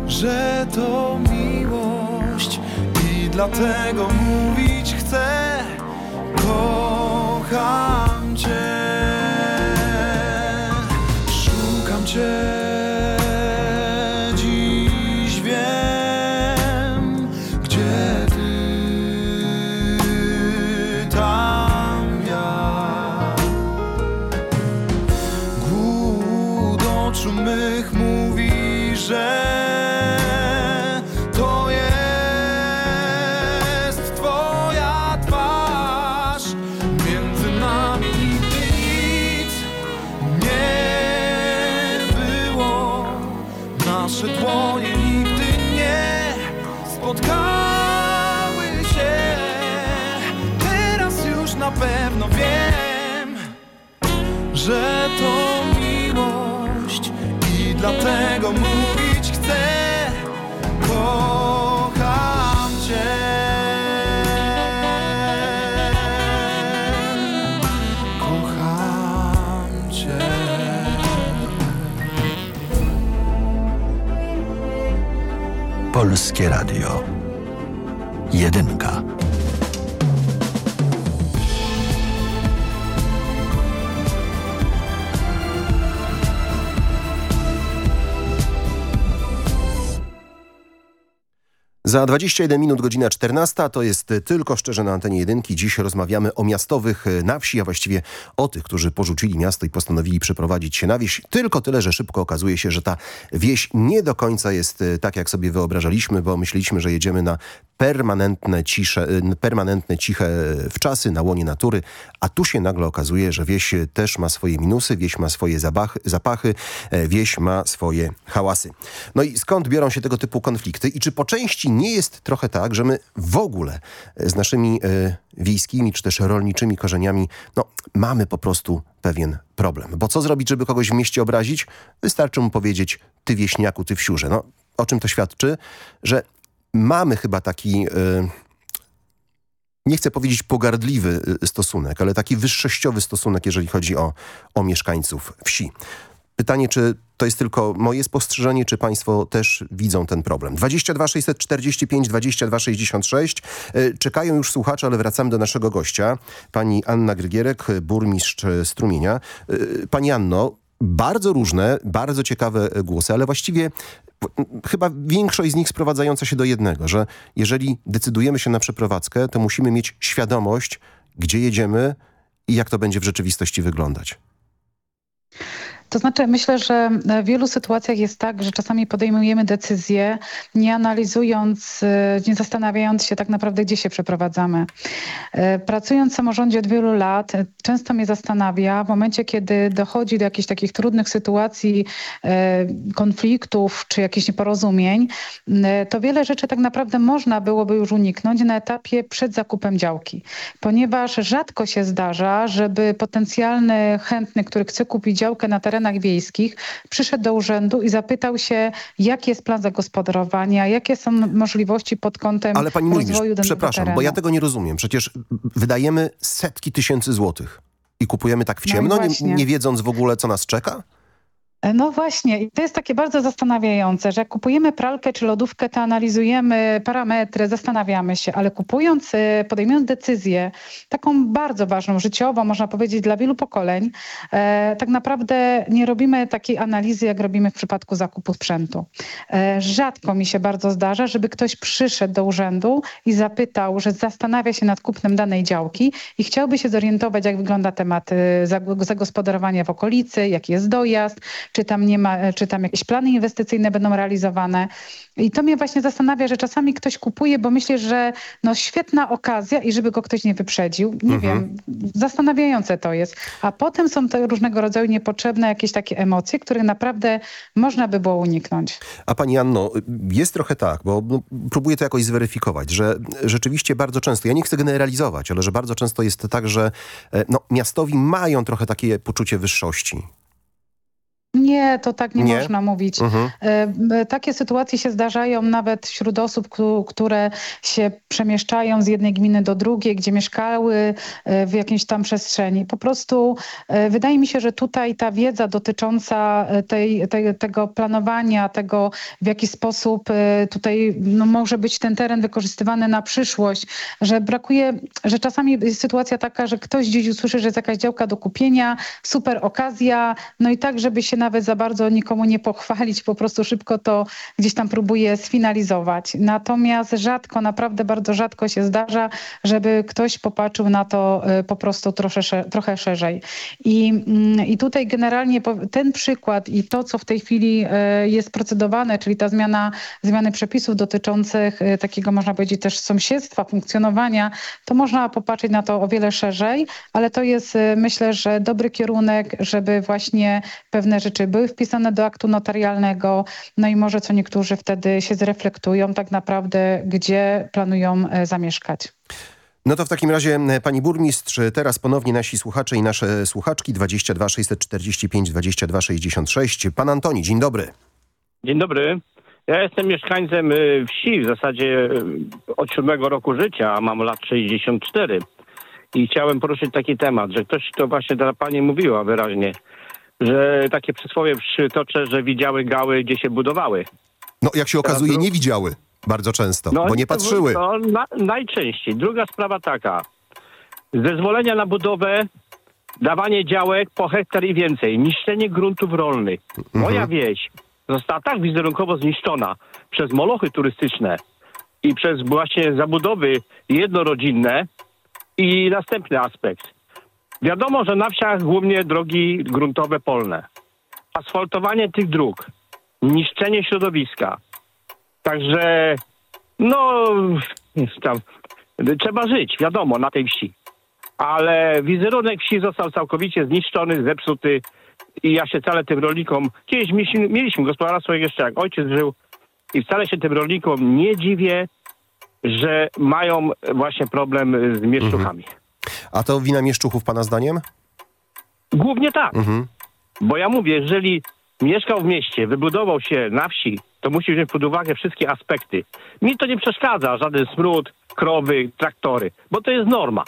że to miłość i dlatego mówić chcę. Kocham Cię, Za 21 minut godzina 14 to jest tylko szczerze na antenie jedynki. Dziś rozmawiamy o miastowych na wsi, a właściwie o tych, którzy porzucili miasto i postanowili przeprowadzić się na wieś. Tylko tyle, że szybko okazuje się, że ta wieś nie do końca jest e, tak, jak sobie wyobrażaliśmy, bo myśleliśmy, że jedziemy na permanentne, cisze, e, permanentne ciche wczasy na łonie natury, a tu się nagle okazuje, że wieś też ma swoje minusy, wieś ma swoje zapachy, zapachy e, wieś ma swoje hałasy. No i skąd biorą się tego typu konflikty i czy po części nie jest trochę tak, że my w ogóle z naszymi e, wiejskimi czy też rolniczymi korzeniami no, mamy po prostu pewien problem. Bo co zrobić, żeby kogoś w mieście obrazić? Wystarczy mu powiedzieć ty wieśniaku, ty wsiurze. No, o czym to świadczy? Że mamy chyba taki... E, nie chcę powiedzieć pogardliwy e, stosunek, ale taki wyższościowy stosunek, jeżeli chodzi o, o mieszkańców wsi. Pytanie, czy to jest tylko moje spostrzeżenie, czy państwo też widzą ten problem? 22 645 22 66. Czekają już słuchacze, ale wracamy do naszego gościa. Pani Anna Grygierek, burmistrz Strumienia. E, pani Anno, bardzo różne, bardzo ciekawe głosy, ale właściwie chyba większość z nich sprowadzająca się do jednego, że jeżeli decydujemy się na przeprowadzkę, to musimy mieć świadomość, gdzie jedziemy i jak to będzie w rzeczywistości wyglądać. To znaczy myślę, że w wielu sytuacjach jest tak, że czasami podejmujemy decyzje nie analizując, e, nie zastanawiając się tak naprawdę, gdzie się przeprowadzamy. E, pracując w samorządzie od wielu lat, e, często mnie zastanawia w momencie, kiedy dochodzi do jakichś takich trudnych sytuacji, konfliktów czy jakichś nieporozumień, to wiele rzeczy tak naprawdę można byłoby już uniknąć na etapie przed zakupem działki. Ponieważ rzadko się zdarza, żeby potencjalny chętny, który chce kupić działkę na teren terenach wiejskich, przyszedł do urzędu i zapytał się, jaki jest plan zagospodarowania, jakie są możliwości pod kątem Ale pani rozwoju danego przepraszam, terenu. bo ja tego nie rozumiem. Przecież wydajemy setki tysięcy złotych i kupujemy tak w No ciemno, nie, właśnie. nie wiedząc w ogóle, co nas czeka? No właśnie i to jest takie bardzo zastanawiające, że jak kupujemy pralkę czy lodówkę, to analizujemy parametry, zastanawiamy się, ale kupując, y, podejmując decyzję taką bardzo ważną, życiową, można powiedzieć dla wielu pokoleń, e, tak naprawdę nie robimy takiej analizy, jak robimy w przypadku zakupu sprzętu. E, rzadko mi się bardzo zdarza, żeby ktoś przyszedł do urzędu i zapytał, że zastanawia się nad kupnem danej działki i chciałby się zorientować, jak wygląda temat zag- zagospodarowania w okolicy, jaki jest dojazd, czy tam nie ma, czy tam jakieś plany inwestycyjne będą realizowane. I to mnie właśnie zastanawia, że czasami ktoś kupuje, bo myśli, że no świetna okazja i żeby go ktoś nie wyprzedził. Nie Mhm. wiem, zastanawiające to jest. A potem są te różnego rodzaju niepotrzebne jakieś takie emocje, których naprawdę można by było uniknąć. A pani Anno, jest trochę tak, bo no, próbuję to jakoś zweryfikować, że rzeczywiście bardzo często, ja nie chcę generalizować, ale że bardzo często jest tak, że e, no, miastowi mają trochę takie poczucie wyższości. Nie, to tak nie, Nie? można mówić. Mhm. E, Takie sytuacje się zdarzają nawet wśród osób, które się przemieszczają z jednej gminy do drugiej, gdzie mieszkały e, w jakiejś tam przestrzeni. Po prostu e, wydaje mi się, że tutaj ta wiedza dotycząca tej, tej, tego planowania, tego w jaki sposób tutaj no, może być ten teren wykorzystywany na przyszłość, że brakuje, że czasami jest sytuacja taka, że ktoś gdzieś usłyszy, że jest jakaś działka do kupienia, super okazja, no i tak, żeby się nawet za bardzo nikomu nie pochwalić, po prostu szybko to gdzieś tam próbuje sfinalizować. Natomiast rzadko, naprawdę bardzo rzadko się zdarza, żeby ktoś popatrzył na to y, po prostu trochę, sze- trochę szerzej. I, mm, I tutaj generalnie ten przykład i to, co w tej chwili y, jest procedowane, czyli ta zmiana, zmiany przepisów dotyczących y, takiego, można powiedzieć, też sąsiedztwa, funkcjonowania, to można popatrzeć na to o wiele szerzej, ale to jest myślę, że dobry kierunek, żeby właśnie pewne rzeczy były wpisane do aktu notarialnego, no i może co niektórzy wtedy się zreflektują tak naprawdę, gdzie planują e, zamieszkać. No to w takim razie, e, pani burmistrz, teraz ponownie nasi słuchacze i nasze słuchaczki 22 645 22 66. Pan Antoni, dzień dobry. Dzień dobry. Ja jestem mieszkańcem y, wsi w zasadzie od siódmego roku życia, a mam lat 64. I chciałem poruszyć taki temat, że ktoś to właśnie ta pani mówiła wyraźnie, że takie przysłowie przytoczę, że widziały gały, gdzie się budowały. No jak się okazuje, nie widziały bardzo często, bo nie patrzyły. No, na, najczęściej. Druga sprawa taka. Zezwolenia na budowę, dawanie działek po hektar i więcej, niszczenie gruntów rolnych. Moja wieś została tak wizerunkowo zniszczona przez molochy turystyczne, i przez właśnie zabudowy jednorodzinne. I następny aspekt. Wiadomo, że na wsiach głównie drogi gruntowe polne. Asfaltowanie tych dróg, niszczenie środowiska. Także, no, tam, trzeba żyć, wiadomo, na tej wsi. Ale wizerunek wsi został całkowicie zniszczony, zepsuty i ja się wcale tym rolnikom, kiedyś mieliśmy, mieliśmy gospodarstwo jeszcze jak ojciec żył i wcale się tym rolnikom nie dziwię, że mają właśnie problem z mieszczuchami. A to wina mieszczuchów pana zdaniem? Głównie tak. Mhm. Bo ja mówię, jeżeli mieszkał w mieście, wybudował się na wsi, to musi wziąć pod uwagę wszystkie aspekty. Mi to nie przeszkadza, żaden smród, krowy, traktory, bo to jest norma.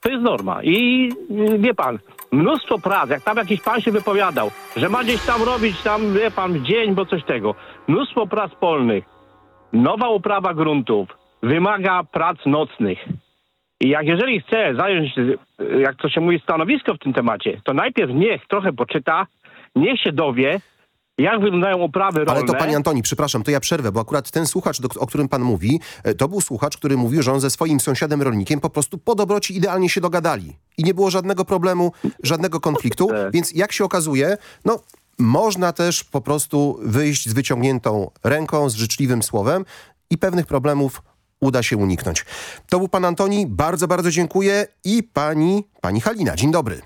To jest norma. I y, wie pan, mnóstwo prac, jak tam jakiś pan się wypowiadał, że ma gdzieś tam robić tam, wie pan, dzień, bo coś tego. Mnóstwo prac polnych. Nowa uprawa gruntów wymaga prac nocnych. I jak jeżeli chce zająć, y, jak to się mówi, stanowisko w tym temacie, to najpierw niech trochę poczyta, niech się dowie, jak wyglądają uprawy rolne. Ale to panie Antoni, przepraszam, to ja przerwę, bo akurat ten słuchacz, do, o którym pan mówi, e, to był słuchacz, który mówił, że on ze swoim sąsiadem rolnikiem po prostu po dobroci idealnie się dogadali. I nie było żadnego problemu, żadnego konfliktu, więc jak się okazuje, no można też po prostu wyjść z wyciągniętą ręką, z życzliwym słowem i pewnych problemów uda się uniknąć. To był pan Antoni, bardzo, bardzo dziękuję i pani, pani Halina. Dzień dobry.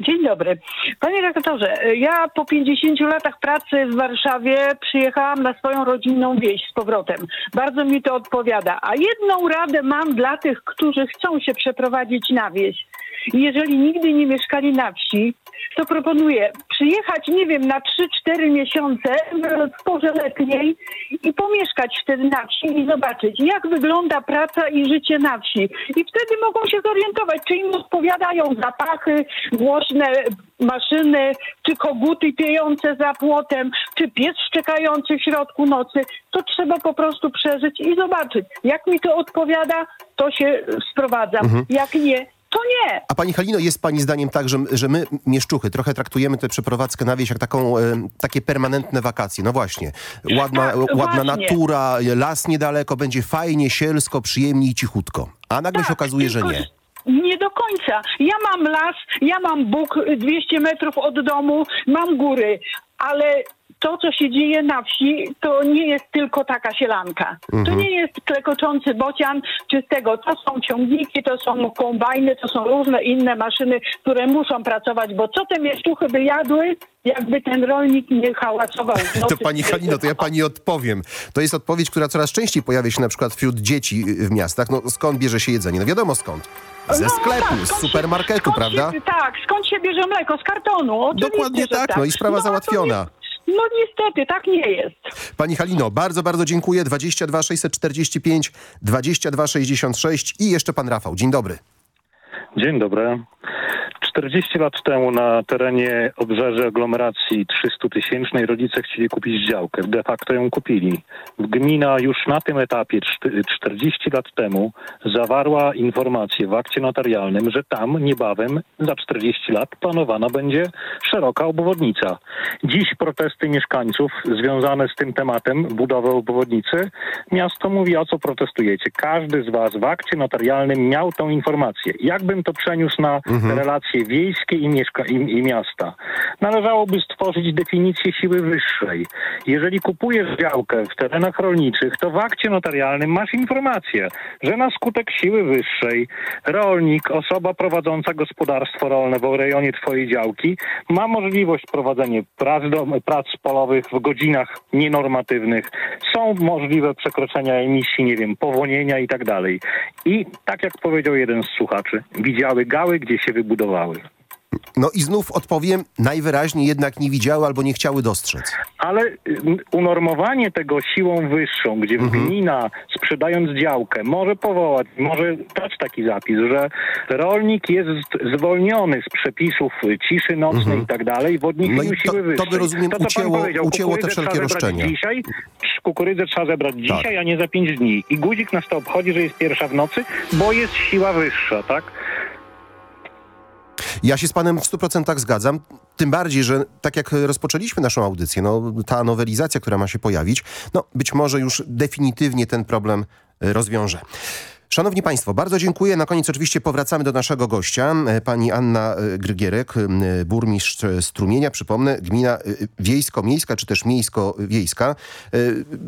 Dzień dobry. Panie redaktorze, ja po 50 latach pracy w Warszawie przyjechałam na swoją rodzinną wieś z powrotem. Bardzo mi to odpowiada. A jedną radę mam dla tych, którzy chcą się przeprowadzić na wieś. Jeżeli nigdy nie mieszkali na wsi, to proponuję przyjechać, nie wiem, na 3-4 miesiące w porze letniej i pomieszkać wtedy na wsi i zobaczyć, jak wygląda praca i życie na wsi. I wtedy mogą się zorientować, czy im odpowiadają zapachy, głośne maszyny, czy koguty piejące za płotem, czy pies szczekający w środku nocy. To trzeba po prostu przeżyć i zobaczyć. Jak mi to odpowiada, to się sprowadzam. Mhm. Jak nie, to nie. A pani Halino, jest pani zdaniem tak, że, że my, mieszczuchy, trochę traktujemy tę przeprowadzkę na wieś jak taką, e, takie permanentne wakacje. No właśnie, ładna, Tak, ładna właśnie. natura, las niedaleko, będzie fajnie, sielsko, przyjemnie i cichutko. A nagle się okazuje, że nie. Nie do końca. Ja mam las, ja mam Bóg 200 metrów od domu, mam góry, ale to, co się dzieje na wsi, to nie jest tylko taka sielanka. To Mhm. nie jest klekoczący bocian czy z tego. To są ciągniki, to są kombajny, to są różne inne maszyny, które muszą pracować, bo co te mieszczuchy by jadły, jakby ten rolnik nie hałasował [laughs] To pani Halino, to ja pani odpowiem. To jest odpowiedź, która coraz częściej pojawia się na przykład wśród dzieci w miastach. No skąd bierze się jedzenie? No wiadomo skąd. Ze No, sklepu, tak, z się- supermarketu, skąd prawda? Się, tak, skąd się bierze mleko? Z kartonu. Dokładnie że tak, no i sprawa a to załatwiona. No niestety, tak nie jest. Pani Halino, bardzo, bardzo dziękuję. 22 645 22 66 i jeszcze pan Rafał. Dzień dobry. Dzień dobry. 40 lat temu na terenie obrzeży aglomeracji 300 tysięcznej rodzice chcieli kupić działkę. De facto ją kupili. Gmina już na tym etapie czty- 40 lat temu zawarła informację w akcie notarialnym, że tam niebawem za 40 lat planowana będzie szeroka obwodnica. Dziś protesty mieszkańców związane z tym tematem budowy obwodnicy. Miasto mówi, o co protestujecie. Każdy z was w akcie notarialnym miał tą informację. Jakbym to przeniósł na Mhm. relacje wiejskie i, mieszka- i, i miasta? Należałoby stworzyć definicję siły wyższej. Jeżeli kupujesz działkę w terenach rolniczych, to w akcie notarialnym masz informację, że na skutek siły wyższej rolnik, osoba prowadząca gospodarstwo rolne w rejonie twojej działki ma możliwość prowadzenia prac, dom, prac polowych w godzinach nienormatywnych. Są możliwe przekroczenia emisji, nie wiem, powonienia i tak dalej. I tak jak powiedział jeden z słuchaczy, widziały gały, gdzie się wybudowały. No i znów odpowiem, najwyraźniej jednak nie widziały albo nie chciały dostrzec. Ale y, unormowanie tego siłą wyższą, gdzie gmina sprzedając działkę może powołać, może dać taki zapis, że rolnik jest zwolniony z przepisów ciszy nocnej i tak dalej w odniesieniu No i to- siły to wyższej. by, rozumiem, to, ucięło- ucięło te wszelkie roszczenia. Dzisiaj, kukurydzę trzeba zebrać dzisiaj, a nie za pięć dni. I guzik nas to obchodzi, że jest pierwsza w nocy, bo jest siła wyższa, tak? Ja się z panem w 100% zgadzam. Tym bardziej, że tak jak rozpoczęliśmy naszą audycję, no, ta nowelizacja, która ma się pojawić, no, być może już definitywnie ten problem rozwiąże. Szanowni Państwo, bardzo dziękuję. Na koniec oczywiście powracamy do naszego gościa. E, Pani Anna e, Grygierek, m, burmistrz Strumienia. Przypomnę, gmina e, wiejsko-miejska czy też miejsko-wiejska. E,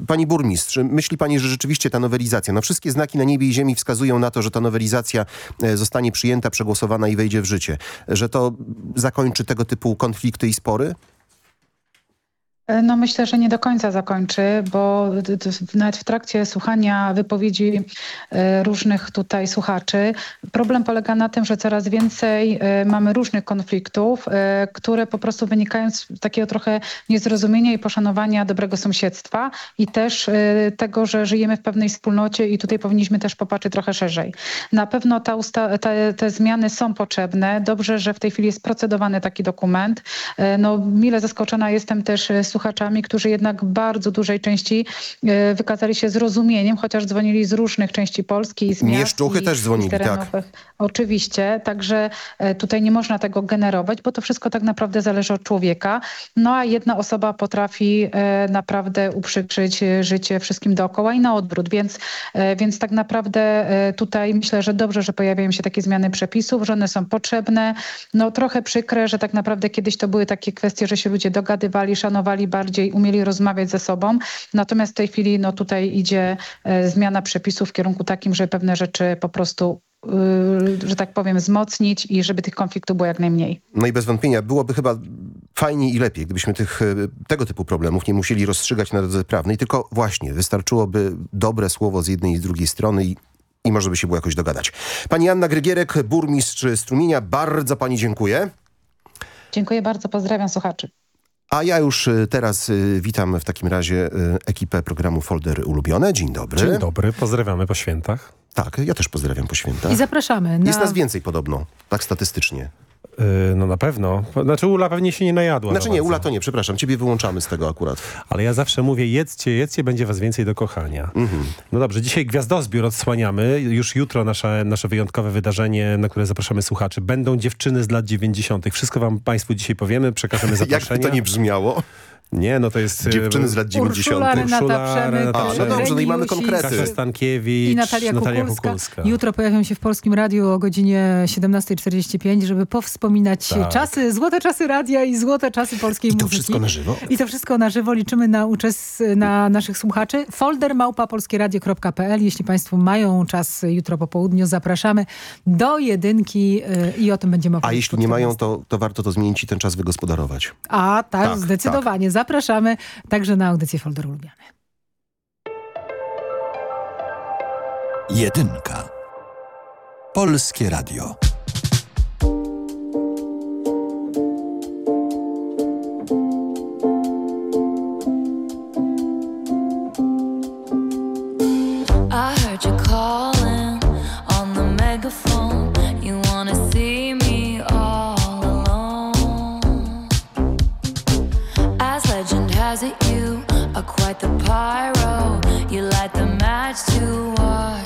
Pani burmistrz, myśli Pani, że rzeczywiście ta nowelizacja, no wszystkie znaki na niebie i ziemi wskazują na to, że ta nowelizacja e, zostanie przyjęta, przegłosowana i wejdzie w życie. Że to zakończy tego typu konflikty i spory? No myślę, że nie do końca zakończy, bo nawet w trakcie słuchania wypowiedzi e, różnych tutaj słuchaczy, problem polega na tym, że coraz więcej e, mamy różnych konfliktów, e, które po prostu wynikają z takiego trochę niezrozumienia i poszanowania dobrego sąsiedztwa i też e, tego, że żyjemy w pewnej wspólnocie i tutaj powinniśmy też popatrzeć trochę szerzej. Na pewno ta te, te zmiany są potrzebne. Dobrze, że w tej chwili jest procedowany taki dokument. E, No, mile zaskoczona jestem też e, słuchaczami, którzy jednak w bardzo dużej części e, wykazali się zrozumieniem, chociaż dzwonili z różnych części Polski, z miast Mieszczuchy i, też dzwonili, i terenowych. Oczywiście, także e, tutaj nie można tego generować, bo to wszystko tak naprawdę zależy od człowieka. No a jedna osoba potrafi e, naprawdę uprzykrzyć życie wszystkim dookoła i na odwrót, więc, więc tak naprawdę tutaj myślę, że dobrze, że pojawiają się takie zmiany przepisów, że one są potrzebne. No trochę przykre, że tak naprawdę kiedyś to były takie kwestie, że się ludzie dogadywali, szanowali bardziej, umieli rozmawiać ze sobą. Natomiast w tej chwili no tutaj idzie e, zmiana przepisów w kierunku takim, że pewne rzeczy po prostu y, że tak powiem, wzmocnić i żeby tych konfliktów było jak najmniej. No i bez wątpienia byłoby chyba fajniej i lepiej, gdybyśmy tych, e, tego typu problemów nie musieli rozstrzygać na drodze prawnej, tylko właśnie wystarczyłoby dobre słowo z jednej i z drugiej strony i, i może by się było jakoś dogadać. Pani Anna Grygierek, burmistrz Strumienia, bardzo pani dziękuję. Dziękuję bardzo, pozdrawiam słuchaczy. A ja już e, teraz e, witam w takim razie e, ekipę programu Foldery Ulubione. Dzień dobry. Dzień dobry, pozdrawiamy po świętach. Tak, ja też pozdrawiam po świętach. I zapraszamy na... Jest nas więcej podobno, tak statystycznie. Yy, no na pewno. Znaczy Ula pewnie się nie najadła. Znaczy nie. Ula to nie, przepraszam, ciebie wyłączamy z tego akurat. Ale ja zawsze mówię, jedzcie, jedzcie, będzie was więcej do kochania. Mhm. No dobrze, dzisiaj Gwiazdozbiór odsłaniamy. Już jutro nasze, nasze wyjątkowe wydarzenie, na które zapraszamy słuchaczy. Będą dziewczyny z lat 90. Wszystko wam państwu dzisiaj powiemy, przekażemy [laughs] zaproszenia. Jakby to nie brzmiało. Nie, no to jest... Dziewczyny z lat 90. Urszula, Renata Renata A, no dobrze, no i mamy konkrety. Kasia Stankiewicz, i Natalia, Kukulska. Kukulska. Jutro pojawią się w Polskim Radiu o godzinie 17.45, żeby powspominać Tak. czasy, złote czasy radia i złote czasy polskiej I to muzyki. wszystko na żywo? I to wszystko na żywo. Liczymy na uczes na naszych słuchaczy. Folder małpa polskieradio.pl. Jeśli Państwo mają czas jutro po południu, zapraszamy do jedynki y, i o tym będziemy A opowiadać. jeśli nie mają, to, to warto to zmienić i ten czas wygospodarować. A, tak, Tak, zdecydowanie. Zapraszamy także na audycję Folder Ulubiany. Jedynka. Polskie Radio. It, you are quite the pyro. You light the match to watch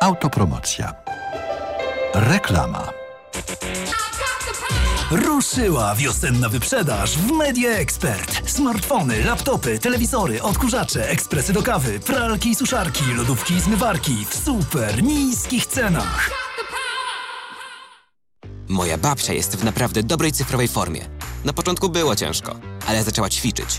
Autopromocja. Reklama. Ruszyła wiosenna wyprzedaż w Media Expert. Smartfony, laptopy, telewizory, odkurzacze, ekspresy do kawy, pralki i suszarki, lodówki i zmywarki w super niskich cenach. Moja babcia jest w naprawdę dobrej cyfrowej formie. Na początku było ciężko, ale zaczęła ćwiczyć.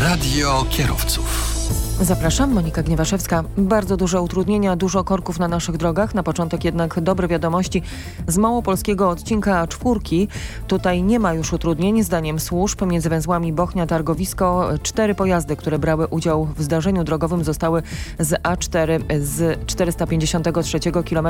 Radio kierowców. Zapraszam, Monika Gniewaszewska. Bardzo duże utrudnienia, dużo korków na naszych drogach. Na początek jednak dobre wiadomości z małopolskiego odcinka czwórki. Tutaj nie ma już utrudnień. Zdaniem służb między węzłami Bochnia-Targowisko cztery pojazdy, które brały udział w zdarzeniu drogowym zostały z A4 z 453 km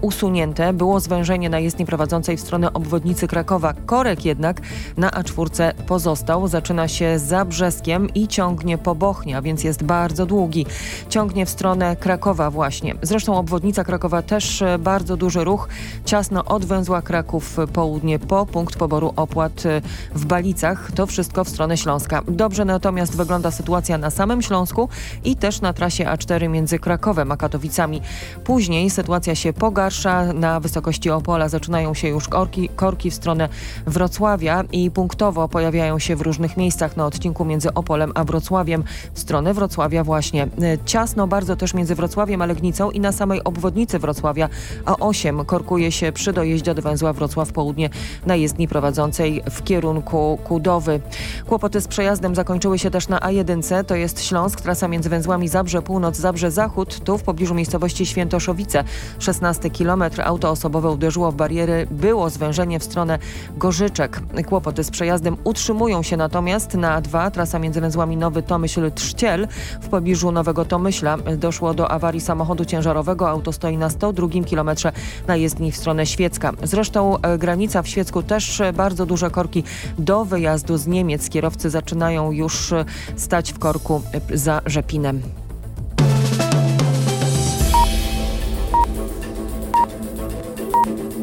usunięte. Było zwężenie na jezdni prowadzącej w stronę obwodnicy Krakowa. Korek jednak na A4 pozostał. Zaczyna się za Brzeskiem i ciągnie po Bochnia, więc jest bardzo bardzo długi. Ciągnie w stronę Krakowa właśnie. Zresztą obwodnica Krakowa też e, bardzo duży ruch. Ciasno od węzła Kraków południe po punkt poboru opłat e, w Balicach. To wszystko w stronę Śląska. Dobrze natomiast wygląda sytuacja na samym Śląsku i też na trasie A4 między Krakowem a Katowicami. Później sytuacja się pogarsza. Na wysokości Opola zaczynają się już korki, korki w stronę Wrocławia i punktowo pojawiają się w różnych miejscach na odcinku między Opolem a Wrocławiem w stronę Wrocławia właśnie. Ciasno bardzo też między Wrocławiem a Legnicą i na samej obwodnicy Wrocławia A8 korkuje się przy dojeździe do węzła Wrocław Południe na jezdni prowadzącej w kierunku Kudowy. Kłopoty z przejazdem zakończyły się też na A1, to jest Śląsk, trasa między węzłami Zabrze Północ, Zabrze Zachód, tu w pobliżu miejscowości Świętoszowice. 16 km auto osobowe uderzyło w bariery, było zwężenie w stronę Gorzyczek. Kłopoty z przejazdem utrzymują się natomiast na A2, trasa między węzłami Nowy Tomyśl Trzciel W pobliżu Nowego Tomyśla doszło do awarii samochodu ciężarowego. Auto stoi na 102 kilometrze na jezdni w stronę Świecka. Zresztą e, granica w Świecku też e, bardzo duże korki do wyjazdu z Niemiec. Kierowcy zaczynają już e, stać w korku za Rzepinem.